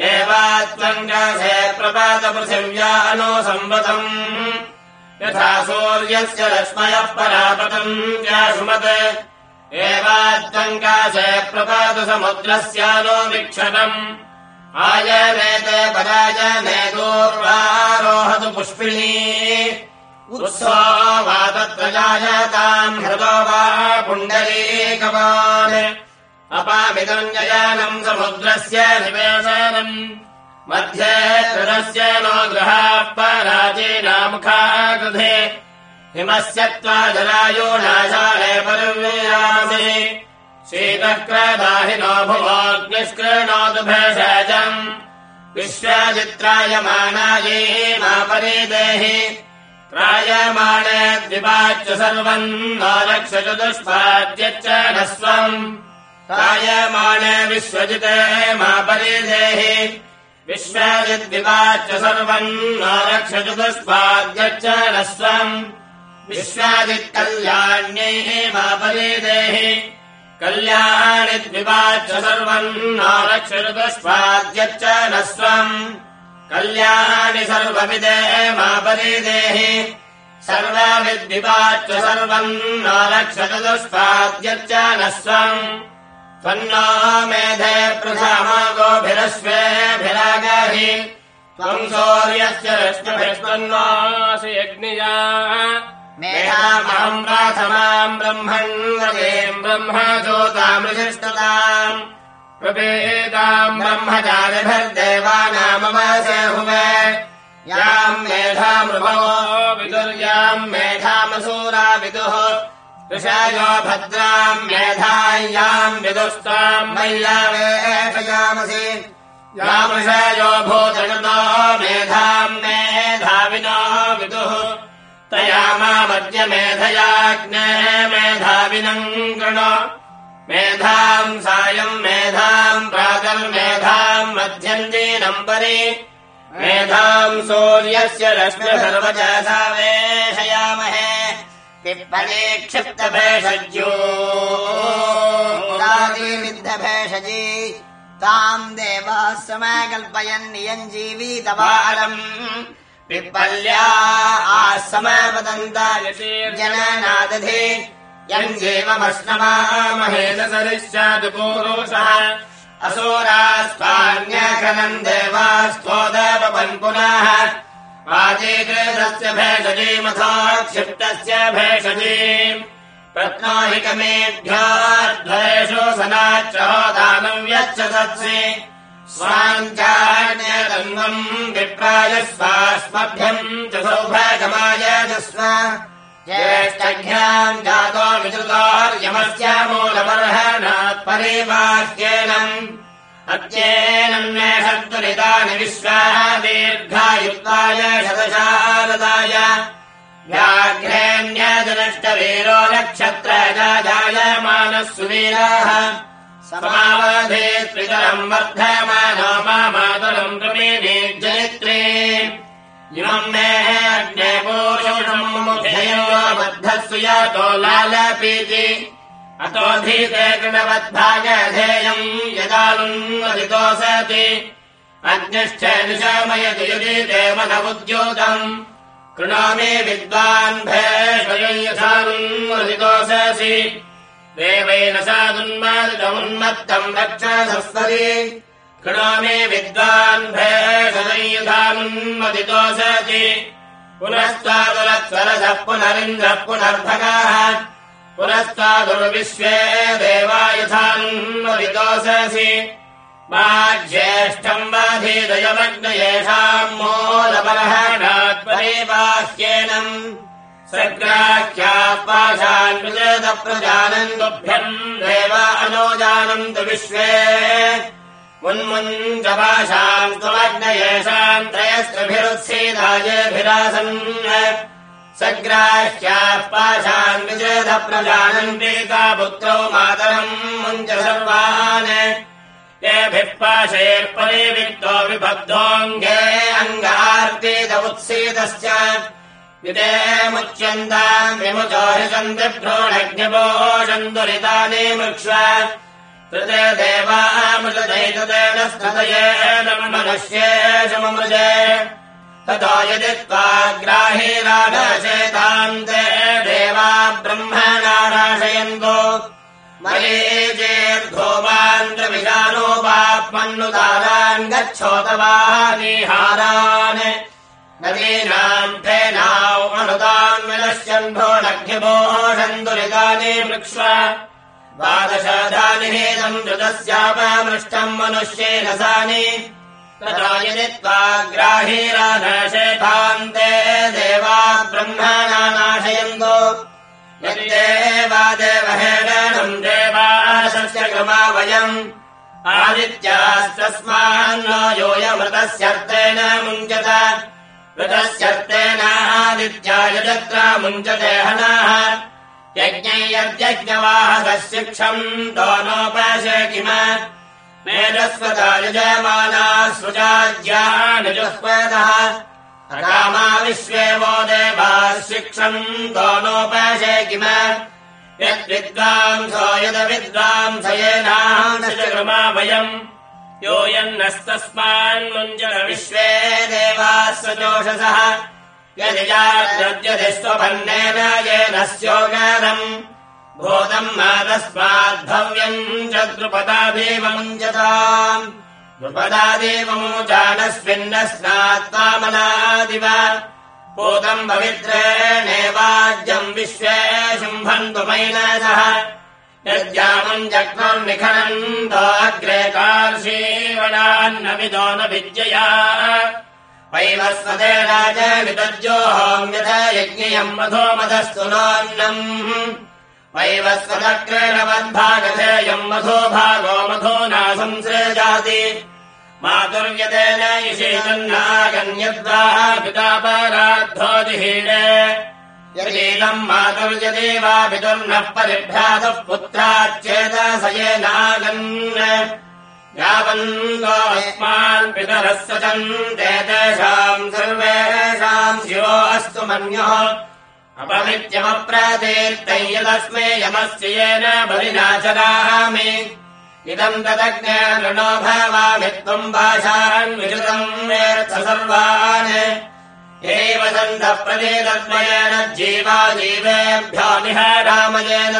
एवात्त्वम् काशे प्रपातपृथिव्या नो संवतम्। यथा सूर्यस्य रश्मयः परापतम् चाशुमत् एवात्त्वङ्काशे प्रपातसमुद्रस्यानो वीक्षणम्। आयनेते पराजने दूर्वारोहतु पुष्पिणी। उत्सो वा तत्र जायताम् हृदो वा पुण्डरीकवान्। अपामिदम् जयानम् समुद्रस्य निवेशनम्। मध्ये कृतस्य नो गृहाः पराचीनामुखा कृधे हिमस्य त्वा जरायो नाशाले पर्व्यासि शीतक्रदाहिनो भुवोऽग्निष्कृणोतु भेषजम् विश्वाजित्रायमानायै मा परिदेहि त्रायमाणे द्विपाच्य सर्वम् नारक्षचतुष्पाद्यच्च न स्वम् त्रायमाणे विश्वजिते मा परिदेहि विश्वाजिद्विपाच्य सर्वम् नारक्षचतुष्पाद्यच्च न स्वम् विश्वादित्कल्याण्यैः मा परिदेहि कल्याणि द्विवाच्य सर्वम् नारक्षरुतस्वाद्यच्च न स्वम्। कल्याणि सर्वविदे मा परिदेहि सर्वविद्विवाच्य सर्वम् नारक्षरुतस्वाद्यच्च न स्वम्। त्वन्नो मेधे प्रथमा गोभिरश्वेभिरागहि त्वम् सूर्यस्य रश्मिभिष्पन्नोऽसि यज्ञिया मेधामहम् प्राथमाम् ब्रह्मन् वदेम् ब्रह्मजोतामृशिष्टताम् प्रपेदाम् ब्रह्मचारिभिर्देवानामवासे हुवे याम् मेधामृभवो विदुर्याम् मेधामसूरा विदुः। ऋषयो भद्राम् मेधाय्याम् विदुस्ताम् मय्यावेशयामसि यामृषयो भूतणतो मेधाम् मेधाविनो विदुः तया मामद्य मेधयाग्ने मेधाविनम् कृण। मेधाम् सायम् मेधाम् प्रातर्मेधाम् मध्यम् दीनम्बरि मेधाम् सूर्यस्य रश्मि सर्वजा वेशयामहे पिप्पले क्षिप्तभेषज्योविद्धभेषजी ताम् देवाः समाकल्पयन् नियम् जीवीतवारम् पिप्पल्या आसमवदन्त जननादधि यम् जीवमश्नवामहेन सरिष्यादु पूरुषः। असोरास्त्वान्यखनम् देवास्त्वोदवन् पुनः। वाजीकृतस्य भेषजीमथो क्षिप्तस्य भेषजी कमेभ्योऽध्वरेषु सनाच्च दानम् यच्च सत्सि स्वाञ्चान्यतन्वम् विप्रायस्वास्मभ्यम् च सौभागमायजस्व ज्येष्ठभ्याम् जातो विद्रुतोर्यमस्य मूलबर्हणात् परिवाक्येनम् अत्येनन्वेषद्वरितानि विश्वाः दीर्घायुक्ताय शतशारदाय। व्याघ्रेऽन्यदनष्टवीरो नक्षत्रजायमानः सुवीराः समावधे त्रितरम् वर्धमानो मातरम् प्रमेणे जनित्रे इमम् मे अग्ने पूर्वमुभयो बद्धस्व यातो लालपीति। अतोऽधीते कृणवद्भागधेयम् यदालुन्वदितोऽसति अग्निश्च निशामयति युदीते मनमुद्योतम् कृणोमि विद्वान् भेषयथानुन्वदितोऽसि देवैन सादुन्मादितमुन्मत्तम् रक्षसस्वति कृणोमि विद्वान् भेषयथानुन्वदितोऽसति पुनस्त्वादुरत्वरसः पुनरिन्द्रः पुनर्भगाः। पुनस्तादुर्विश्वे देवा यथान्वदितोऽसि मा ज्येष्ठम् बाधीदयमग्नयेषाम् मोदपरहणात्परिबाह्येनम् सग्राह्याः पाशान्विजतप्रजानन्तुभ्यम् देव अनोजानन्तु विश्वे। पाशाम् त्वमग्नयेषाम् त्रयस्त्रिभिरुत्सीदायभिरासन् सग्राह्याः पाशान् विजयधप्रजानन्विका पुत्रौ मातरम् मुञ्च सर्वान्। येभिः पाशैर्परिविक्तो विबद्धोऽङ्गे अङ्गार्पेद उत्सीदश्च विदेमुच्यन्ताम् विमुचो हि सन्तिभ्रोणज्ञपोषम् दुरितानि मृक्ष्व। कृते देवामृतदैततेन स्ततयेन मनुष्येषमृजे ततो यदि त्वाग्राहीराधशेतान्ते देवा ब्रह्मणाराशयन्तो मयेजेर्धोमान्द्रविषानोपाप्मन्नुदारान् गच्छोतवानीहारान् नदीनाम् फेनाौ अनुदान् विनश्यन्भो नभ्यभोषन्दुरितानि मृक्ष्व द्वादशाधानि हेदम् ऋतस्यापमृष्टम् मनुष्येन सानि। तथा यदि त्वाग्राहीराधशेतान्ते देवा ब्रह्मणा नाशयन्तो यद्देवा देवहेणम् देवासस्य कृमा वयम्। आदित्यास्तस्मान्नो योऽयमृतस्यर्थेन मुञ्चत ऋतस्यर्थेनादित्याय तत्र मुञ्चते हनाः यज्ञैर्यज्ञवाहदशिक्षम् तो नोपशे किम? मेधस्वता यजमानाः सुजाज्यानुजुस्पदः कामा विश्वे वो देवाः शिक्षम् तो नोपशे किम? यद्विद्वांसो यदविद्वांस येनांसकृमा वयम् यो यन्नस्तस्मान्मुञ्जन विश्वे देवाः सजोषसः यदि जाद्यति स्वपन्नेन येन स्योगारम् भूतम् मातस्माद्भव्यम् च द्रुपदादेव मुञ्जताम् भूतम् पवित्रेणेवाज्यम् विश्वे शुम्भन्तु मैनसः यद्यामम् जग्निखनन्तोऽग्रे कार्षीवणान्नविदो न विद्यया। वैवस्वते राज विदज्योहोम् यथा यज्ञियम् मधो मधस्तु नोऽन्नम् वैवस्वतक्रेणवद्भागधेयम् मधो भागो मधो नासंसृजाति मातुर्यतेन इषेतन्नागन्यद्वाः पितापराद्धोदिहीणे यदीदम् मातुर्यदे वा पितुर्नः परिभ्रातः पुत्राच्चेत स येनागन् यावन्तो अस्मान् पितरः सचन्ते तेषाम् सर्वेषाम् शिवो अस्तु मन्युः। यदस्मै यमस्य येन बलिनाचरामि इदम् तदज्ञानो भवामि त्वम् भाषान् विजुतम् वेऽर्थ सर्वान् एव सन्तः प्रदेतद्वयेन जीवा जीवेभ्यो निहारामयेन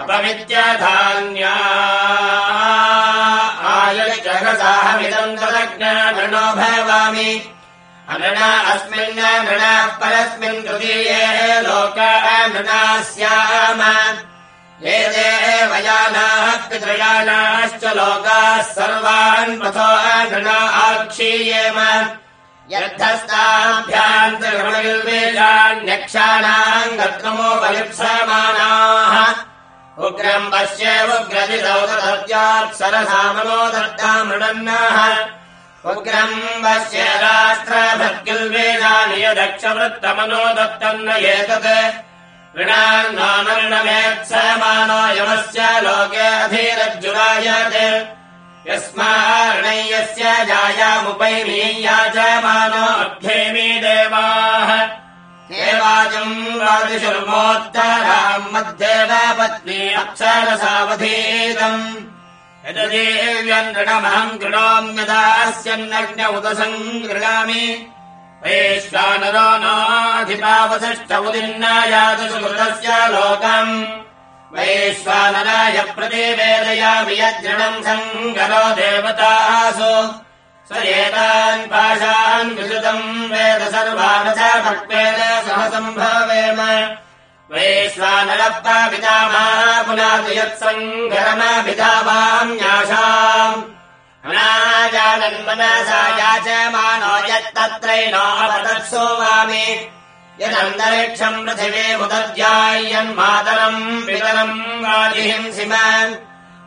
अपवित्यधान्या आयुजगसाहमिदम् तदज्ञानो भवामि। अनृणा अस्मिन् नृणाः परस्मिन् तृतीये लोका नृणा स्याम। एते वयानाः पितृयानाश्च लोकाः सर्वान् पथो नृणा आक्षीयेम यद्धस्ताभ्यान्तर्वेदान्यक्षाणाम् गत्वमोपलिप्समानाः उग्रम् पश्य उग्रजिदौदत्यात्सरसामनो दत्ता मृणन्नाः उग्रम् पश्य राष्ट्रभद्गिल्वेदानि यदक्षवृत्तमनो दत्तम् न एतत्। ऋणान्नामरणमेत्समानो यमस्य लोके अधीरज्जुरायते यस्मार्णय्यस्य जायामुपैमीया च मानोऽभ्येमी देवाः। देवाजम् वादिशुर्मोत्तराम् मध्येव पत्नी अक्षरसावधीतम्। यददेव्यम् ऋणमहम् कृणोम्यदास्यन्नग्न उदसङ्गृणामि वैश्वानरो नाधिपावसिष्ठ उदिन्नायादुसुकृतस्य लोकम् वैश्वानराय प्रतिवेदयामि यज्ञम् सङ्गरो देवतासु। स एतान् पाशान् विकृतम् वेद सर्वान् च भक्तेन सह सम्भवेम। वैश्वानरप्पापितामा पुनातु यत्सङ्गरमभिधावाम्याशाम् अनाजानन्मनसा याचमानो यत्तत्रैनोपतत्सोवामि यदन्तरिक्षम् पृथिवे पितरम् वाजिहिंसिम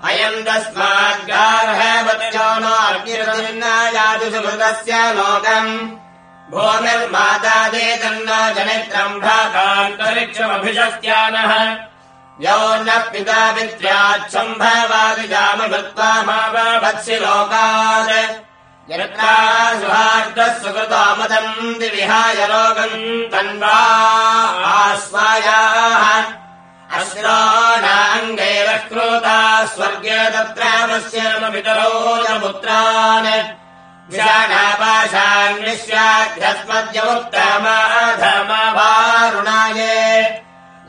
अयम् तस्माद्गार्हवत्यो नाग्निरतिर्नायातु सुकृतस्य लोकम्। भूमिर्मातादेतन्नो जनित्रम् भ्रातान्तरिक्षमभिषस्त्यानः यो न पिता पित्र्याच्छम्भवादिजामभृत्वा मा वत्सि लोकात् यत्रा सुकृतामदम् विहाय लोकम् तन्वा आस्वायाः। अश्राणाङ्गैव क्रोता स्वर्गे तत्रावस्यमपितरो च पुत्रान्। विषाणापाशान्विष्याध्यस्मद्यमुत्तमाधमवारुणाये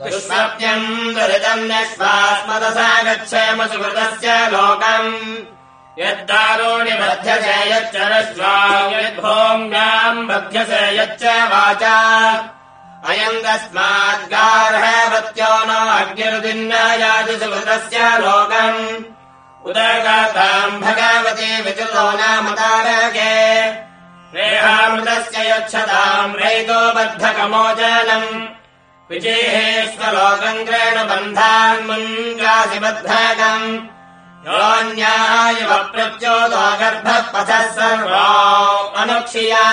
दुष्मप्यम् दुरितम् यस्मास्मदसा गच्छेम सुकृतस्य लोकम् यद्दारोणि बध्यसे यच्चरश्वाम् यद्भूम्याम् बध्यसे यच्च वाचा। अयम् तस्माद्गार्हवत्यो न अग्निरुदिन्नायाति सुकृतस्य लोकम्। उदगाताम् भगवती विचुतो नाम रेहामृतस्य यच्छताम् रैतो बद्धकमोचनम्। विजेहेश्वलोकम् क्रेणबन्धान् मुञ्जासि बद्धकम् योऽन्यायव प्रच्योतो गर्भः पथः सर्वा अनुक्षिया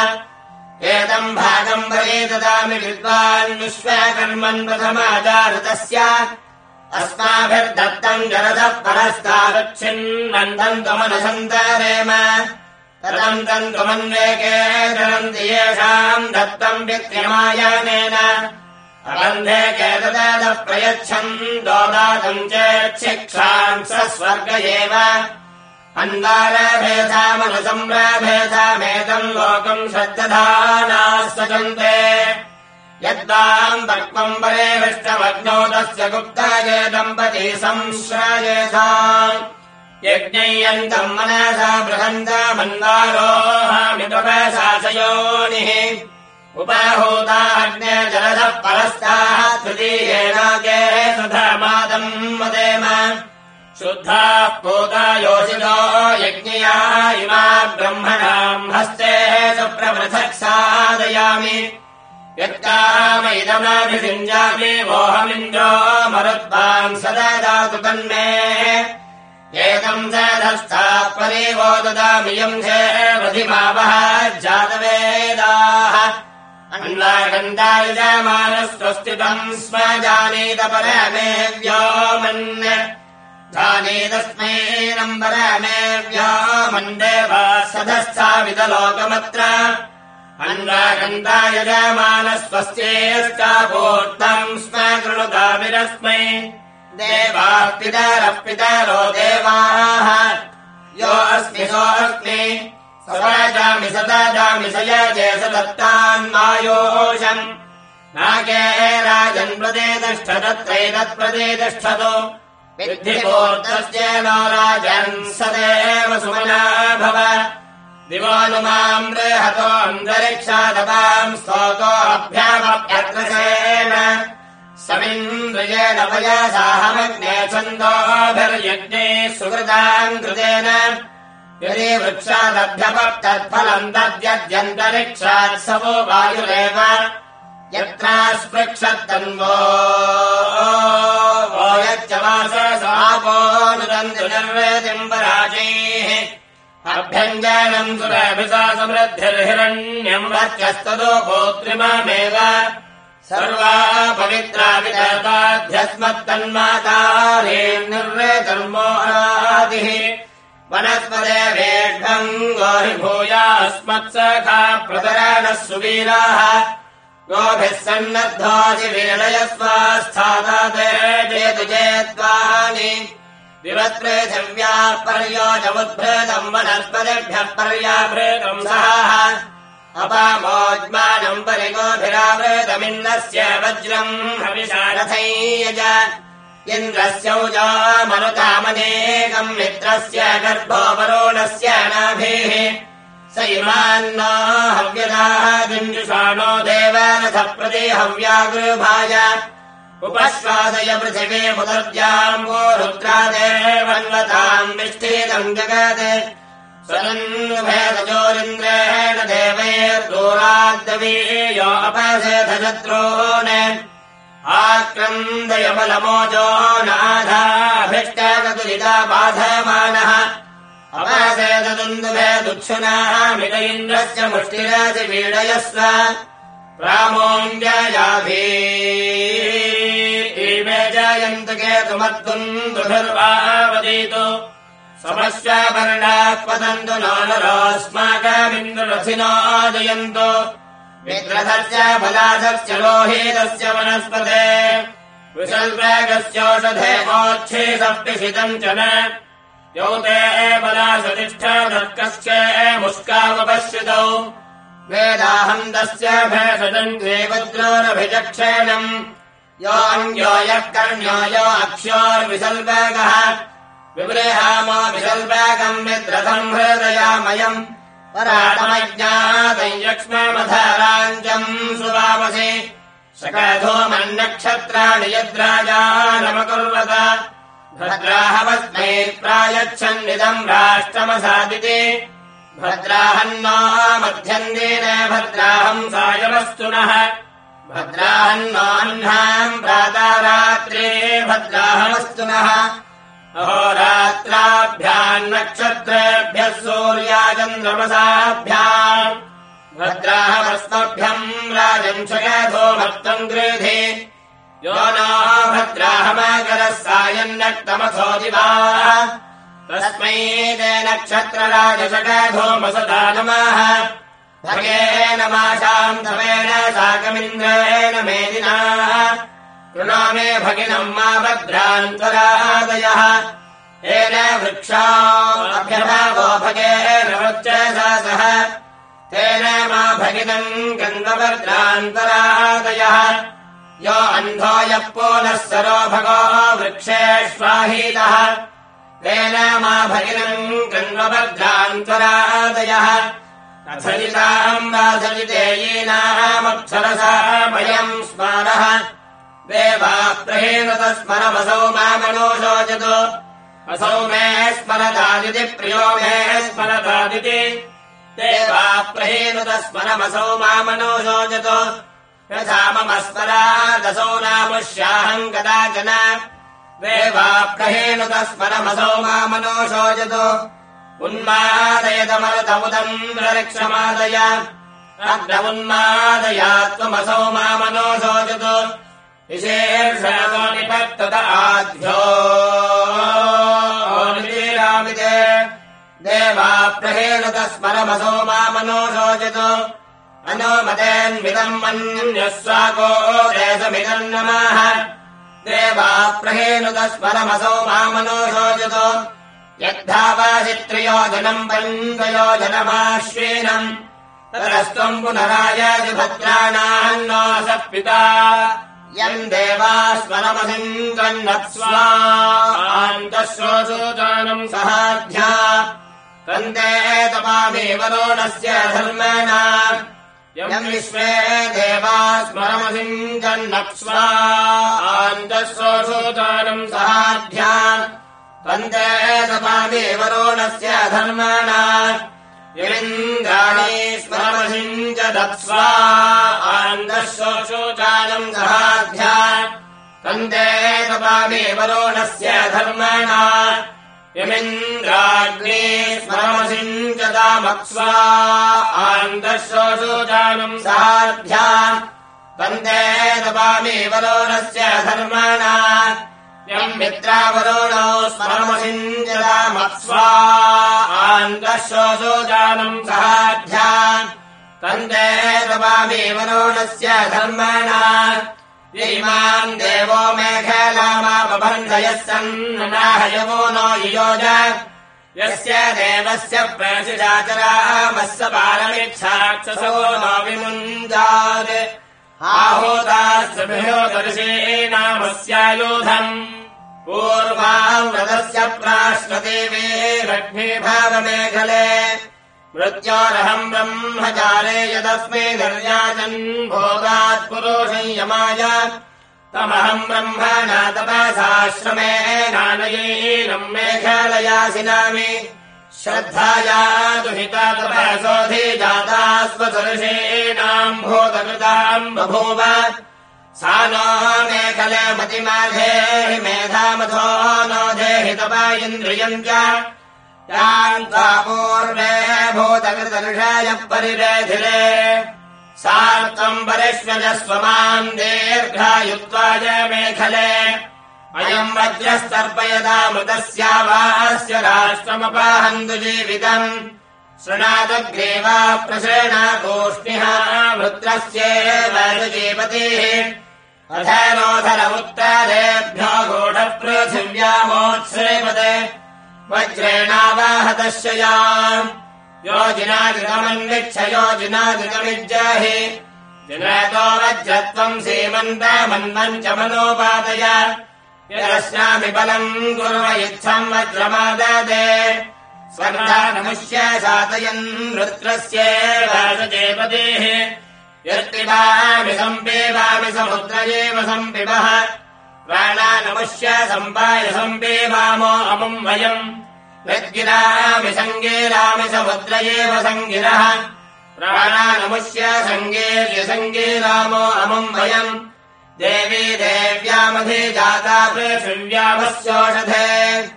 एतम् भागम् वरे ददामि विद्वान् विश्वकर्मन् प्रथमाचारुतस्य। अस्माभिर्दत्तम् जरदः परस्तादच्छिन्नन्दम् त्वमनुसन्तरेम तदम् तम् त्वमन्वेके धरन्ति येषाम् दत्तम् विक्रियमायानेन अबन्धे केतदः प्रयच्छन् दोदातम् चेच्छिक्षाम् स स्वर्ग एव। अन्वारभेदामनुसम्राभेदामेतम् लोकम् श्रद्दधानाः सजन्ते यद्वाम् वरे विष्टमग्नौ तस्य गुप्ताय दम्पती संश्रायेषाम् यज्ञयन्तम् मनसा बृहन्तमन्दारोहामितपशासयोनिः उपाहूताग्ने जलधः परस्ताः तृतीयेनागे सुधमादम् वदेम। शुद्धाः पूता योषितो यज्ञया इमा ब्रह्मणाम् हस्ते सुप्रपृथक् सादयामि यत्कामैदमाभिषिञ्जामि वोहमिन्द्रो मरुत्वाम् सदा तन्मे। एतम् सधस्थाः परेवो ददामि यम् सेवधिमावः जातवेदाः अन्नागन्धायुजामानस्वस्थितम् स्म जानीत परमे व्योमन्। जानीतस्मै नम्बरमे व्योमन्देवा सधस्थावितलोकमत्र अन्नागन्धायुजामानस्वस्थ्येष्टापूर्तम् स्म कृणुताविरस्मै देवाः पितरः पितरो देवाः। यो अस्मि सोऽस्मि सदाजामि सदाजामि स ये स दत्तान्मायोषम् नाके राजन् प्रदेतिष्ठ तत्रैतत्प्रदेतिष्ठतु विद्धिपूर्तस्य नो राजन् सदेव सुमना भव। दिवानुमाम् बृहतोऽन्तरिक्षादताम् स्तोतोऽभ्यामप्यग्रसेन समिन्द्रियेण वयसाहमग्ने छन्दोभिर्यज्ञे सुहृदाम् कृतेन यदि सवो वायुरेव। यत्रास्पृक्षत्तन्वो। वो यच्च वाससापो नुदन्तु निर्वेदिम्बराजैः। अभ्यञ्जनम् समृद्धिर्हिरण्यम् वर्चस्ततो गोत्रिमामेव। सर्वा पवित्रा विदताध्यस्मत्तन्मातारे निर्वेतर्मोहादिः वनस्पदे वेड्भम् गोहि भूयास्मत्सखा प्रतराणः सुवीराः। गोभिः चेतु चेत्त्वानि विवत्पृथिव्याः पर्योजमुद्भृतम् वनस्पतिभ्यः पर्याभृतम् सहाः। अपामोज्मानम् परिगोभिरावृतमिन्दस्य वज्रम् हविषारथैयज इन्द्रस्यौजामनुतामनेकम् मित्रस्य गर्भो वरुणस्य नाभिः। स इमान्ना हव्यदाः दिञ्जुषाणो देवानथ प्रति हव्यागृभाय उपश्वादय पृथिवे मुदर्जाम्बो रुद्रादेवन्वताम् निष्ठीतम् जगत्। स्वनन्भेदजोरिन्द्रेण देवैर्दूराद्दवीयो अपसेधशत्रून् आक्रन्दयबलमोजो नाधाभिष्टगतुलिता बाधमानः अपासेदुन्दुभे दुच्छुनाः मिल इन्द्रस्य मुष्टिराजि पीडयस्व रामोऽङ्गयाभि इमे जायन्तु केतुमद्दुन्दुभिर्वावदीतु समस्यापर्णाः पतन्तु नानरोऽस्माकमिन्द्ररथिनोदयन्तु विग्रहस्य बलाधस्य लोहितस्य वनस्पते। विसल्वेगस्योषधे मोच्छेदप्यशितम् च न। यौते बलासतिष्ठर्कस्य मुस्कावपश्यतौ वेदाहन्तस्य भेषजम् देवद्रोरभिचक्षेणम् यो कर्ण्यो यो अक्ष्योर्विसल्वेगः विवृहामो विसल्वेगम् विद्रथम् हृदयामयम् पराटमज्ञातयक्ष्ममधाराञ्जम् सुवामसि सकधोमन्नक्षत्राणि यद्राजानमकुर्वत भद्राहवस्मै प्रायच्छन्निदम् राष्ट्रमसादिति। भद्राहन्ना मध्यन्देन भद्राहम् सायमस्तु नः भद्राहन्नाह्नाम् प्रातारात्रे भद्राहमस्तु नः अहोरात्राभ्यान्नक्षत्रेभ्यः सूर्याचन्द्रमसाभ्याम् भद्राहमस्मभ्यम् राजंशयधो भक्तम् गृधे। यो नो भद्राहमाकरः सायन्नक्तमसो दिवा। तस्मै ते नक्षत्रराजषकाधोमसदा नमः भगेन माशाम् तमेन साकमिन्द्रेण मेदिना। कृणामे भगिनम् मा भद्रान्तरादयः येन वृक्षाभ्यभावो वृक्षसा सह। तेन मा भगिनम् गन्धभद्रान्तरादयः यो अन्धो यः पोनः सरो भगो वृक्षेष्वाहीतः तेन मा भगिनम् गन्धभद्रान्तरादयः अथलिताम् वासलिते येनामक्षरसामयम् स्मारः देवा प्रहेणतस्मरमसौ मामनोषोचतु असौ मे स्मरतादिति प्रियो मे स्मरतादिति देवा प्रहेणुतस्मरमसौ मामनोषोचतु यथा मम स्मरादसौ नामुष्याहम् कदाचन देवा प्रहेणुतस्मरमसौ मामनोषोचतु उन्मादयतमरत उदम् अग्र उन्मादया त्वमसौ मामनोषोचतु विशेषो निपत्तत आध्यो निरामिते देवा प्रहेणुत स्मरमसो मामनोषोचतु अनुमतेन्मिदम् मन्यस्वाको देशमिदम् नमः देवा प्रहेणुत स्मरमसो मामनोषोचतु यद्धावासि त्रयोजनम् पञ्चयोजनमाश्वेनम् ततस्त्वम् पुनरायादिभद्राणान्नासः पिता यम् देवा सहाध्या तन्ते तपामि वरोणस्य धर्मेण। यम् विश्वे देवा स्मरमसिन्दन्नक्स्वा आन्तश्रोचोचानम् सहाध्या तन्ते तपामि वरोणस्य धर्मणा यमिन्द्राणी स्मरमसिञ्च दत्स्वा आन्दशोचोचालम् सहाध्या तन्ते तपामि वरोणस्य धर्मणा यमिन्द्राग्ने स्मरमसिञ्च दामक्स्वा आन्दशोचोचालम् सहाध्या तन्ते तपामि वरोणस्य धर्मणा यम् मित्रावरोणो स्मरमसिञ्जदामत्स्वा आन्तशोचोजानम् सहाध्या। तन्ते तपामि वरोणस्य इमाम् देवो मेघलामापबन्धयः सन्नाहयवो नो युयोज यस्य देवस्य प्रशिषाचरामस्य पालमिच्छाक्षसो नो विमुञ्जात्। आहूतास्भ्यो दर्शेनामस्यायोधम् पूर्वाम् व्रतस्य प्राश्वदेवे लक्ष्मी भावमेखले। मृत्योरहम् ब्रह्मचारे यदस्मै निर्याचन् भोगात् पुरोषंयमाय। तमहम् ब्रह्मणा तपसाश्रमे नानयैनम् मेघालयासिनामि श्रद्धाया दुहिता तपसोऽधि जाता स्वसर्षेणाम् भूतकृताम् बभूव सा नो मेखले मतिमाधेहि मेधामथो नो देहि तप इन्द्रियम् च याम् त्वा पूर्वे भूतकृतनुषाय परिवेधिरे सा त्वम् परिष्वजस्वमाम् दीर्घायुत्वाय मेखले। अयम् वज्रस्तर्पयदामृतस्या वास्य राष्ट्रमपाहन्तु जीवितम्। शृणादग्रेवा प्रसृणा गोष्णिः वृत्रस्येव जीवतिः अधरोधर उत्तरेभ्यो गूढपृथिव्यामोत्स्रेपदे वज्रेणावाहतस्य या। योजिनादिकमन्विच्छ योजिनादिकमिज्जाहि जिनतो वज्रत्वम् सीमन्तमन्वम् च मनोपादय। यदस्यामि बलम् कुर्व इत्थम् वज्रमाददे। स्वर्गानमुष्य सातयन् वृत्रस्येवासजेपदेः यत्पिबामि सम्पेवामि समुद्रयेव सम्पिबः प्राणानमुष्य सम्पाय सम्पेवामो अमुम् वयम्। यद्गिरामि सङ्गेरामि समुद्र एव सङ्गिरः। प्राणानमुष्य सङ्गेर्य सङ्गेरामो अमुम् वयम्। देवी देव्यामधि जाता पृथिव्यामस्योषधे।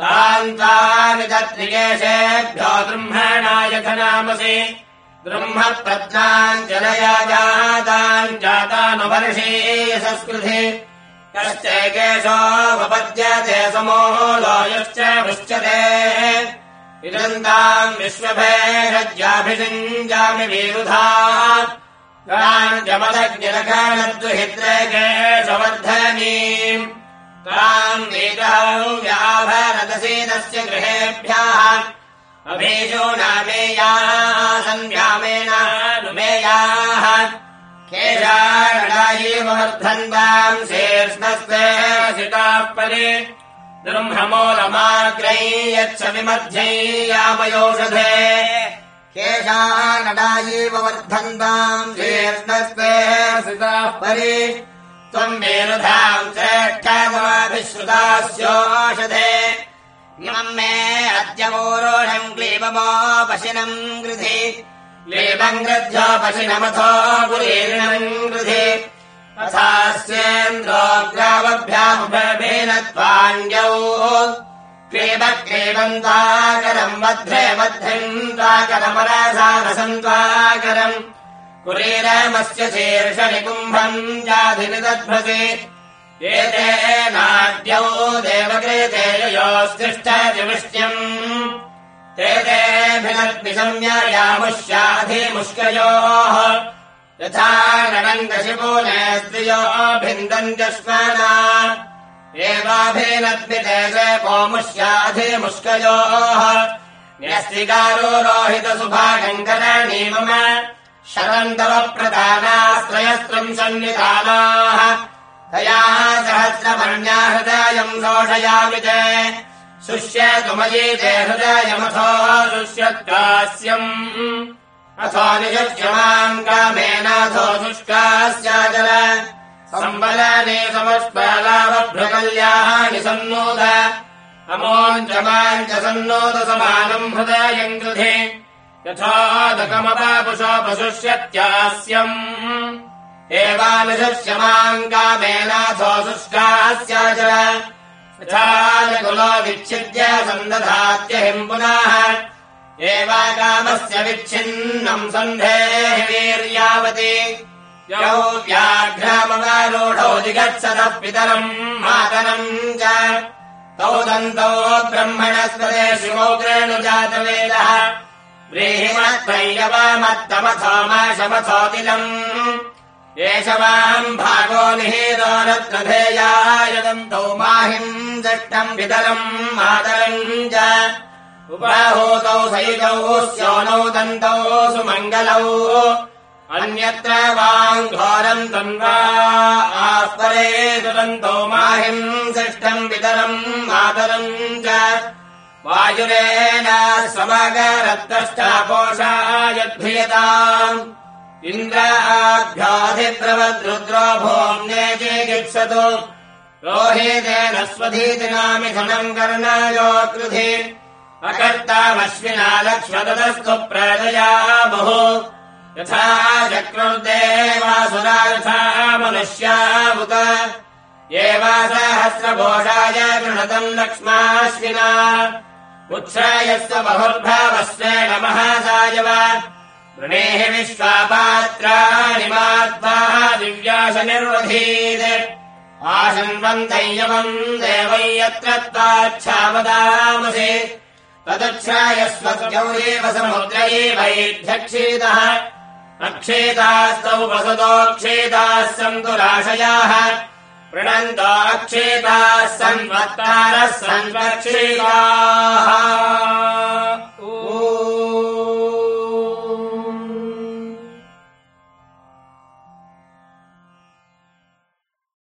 तान्तानि तत्रिकेशेभ्यो ब्रह्मणायथनामसि ब्रह्मप्रज्ञाञ्जलया जाताम् जातानुवर्षीय संस्कृति कश्चैकेशोपपद्यते समोलोयश्च पृच्छते। इदन्ताम् विश्वभेषज्याभिषिञ्जामि विरुधा ताम् वेदौ व्याभरदसीदस्य गृहेभ्यः अभीषो नामेयाः सन्व्यामेनानुमेयाः केशारणायैव वर्धन्ताम् शीर्ष्णस्ते सिताः परे ब्रह्ममूलमाग्रै यच्छ विमध्यै यामयोषधे केशानडायैव वर्धन्ताम् शीर्ष्णस्ते सिताः परि त्वम् मेरुधाम् श्रेष्ठगमाभिश्रुतास्योषधे इमम् मे अद्य पूरोढम् क्लीबमोपशिनम् गृधि गृध्योपशिनमथो गुरीर्णम् गृधि तथास्येन्द्रोग्रावभ्यामुभेन त्वाण्यौ क्लीब क्लीबन्ताकरम् वध्रे वध्रिन्ताकरमरसारसन्त्वाकरम् कुरीरमस्य शीर्षनिकुम्भम् जाधिनिदध्वसि एते नाड्यौ देवकृते योस्तिष्ठतिवृष्ट्यम् ते तेऽभिनद्विसंज्ञयामुष्याधिमुष्कयोः यथा नडङ्गशिपूने स्त्रियो भिन्दन्त्यश्मना एवाभिनद्मिते कोमुष्याधिमुष्कयोः न्यस्तिकारो रोहितसुभागङ्करणी मम शरन्तव प्रदानास्त्रयस्त्रम् सन्निधानाः तया सहस्रमण्या हृदयम् शोषयामि च शुष्यतु मयि ते हृदयमथो शुष्यत्कास्यम्। अथो शुष्कास्याचल। सम्बलानि समस्पालावभ्रकल्याहानि सन्नोद। अमोञ्चमाञ्च सन्नोद समानम् हृदयम् गृधे यथादकमपापुषोपशुष्यत्यास्यम् शुष्कास्याचल यथाकुलो विच्छिद्य सन्दधात्यहिम् पुनः एवाकामस्य विच्छिन्नम् सन्धेः वीर्यावति। यौ व्याघ्रामवारूढौ जिगत्सदः पितरम् मातरम् च। तौ दन्तौ ब्रह्मणस्पदे शिवोग्रेणुजातवेदः व्रीहिमत्तैयवामत्तमथोमाशमथोतिलम् एष वाम् भागो निहेतो रत्नधेयायदन्तौ माहिम् दष्टम् पितरम् मातरम् च। उपाहूतौ सैतौ स्योनौ दन्तौ सुमङ्गलौ। अन्यत्र वाम् घोरम् तन्वा आस्परे दुरन्तौ माहिम् षष्ठम् पितरम् मातरम् च। वायुरेण समगरत्तष्टापोषायद्भियताम् इन्द्राभ्याधिप्रवद्रुद्रो भोम्ने चिकित्सतु रोहितेन स्वधीतिनामिथुनम् कर्णायोकृधि अकर्तामश्विना लक्ष्मदस्तु प्रदया बहु। यथा चक्रुर्देवासुरा यथा मनुष्यावुत एवा सहस्रघोषाय गृणतम् लक्ष्माश्विना। उत्सायस्व बहुर्भावस्वेन महासायव वृणेः विश्वापात्राणि मात्वा दिव्यास निर्वधीत् आशन्वन्तय्यवम् देवै यत्र त्वाच्छावदामसि। तदुच्छ्रायस्वत्यौरेव समुद्रैवैध्यक्षेदः अक्षेतास्तौ वसतोक्षेताः सन्तु राशयाः पृणन्तो अक्षेताः सन्वत्तारः सन्वक्षेताः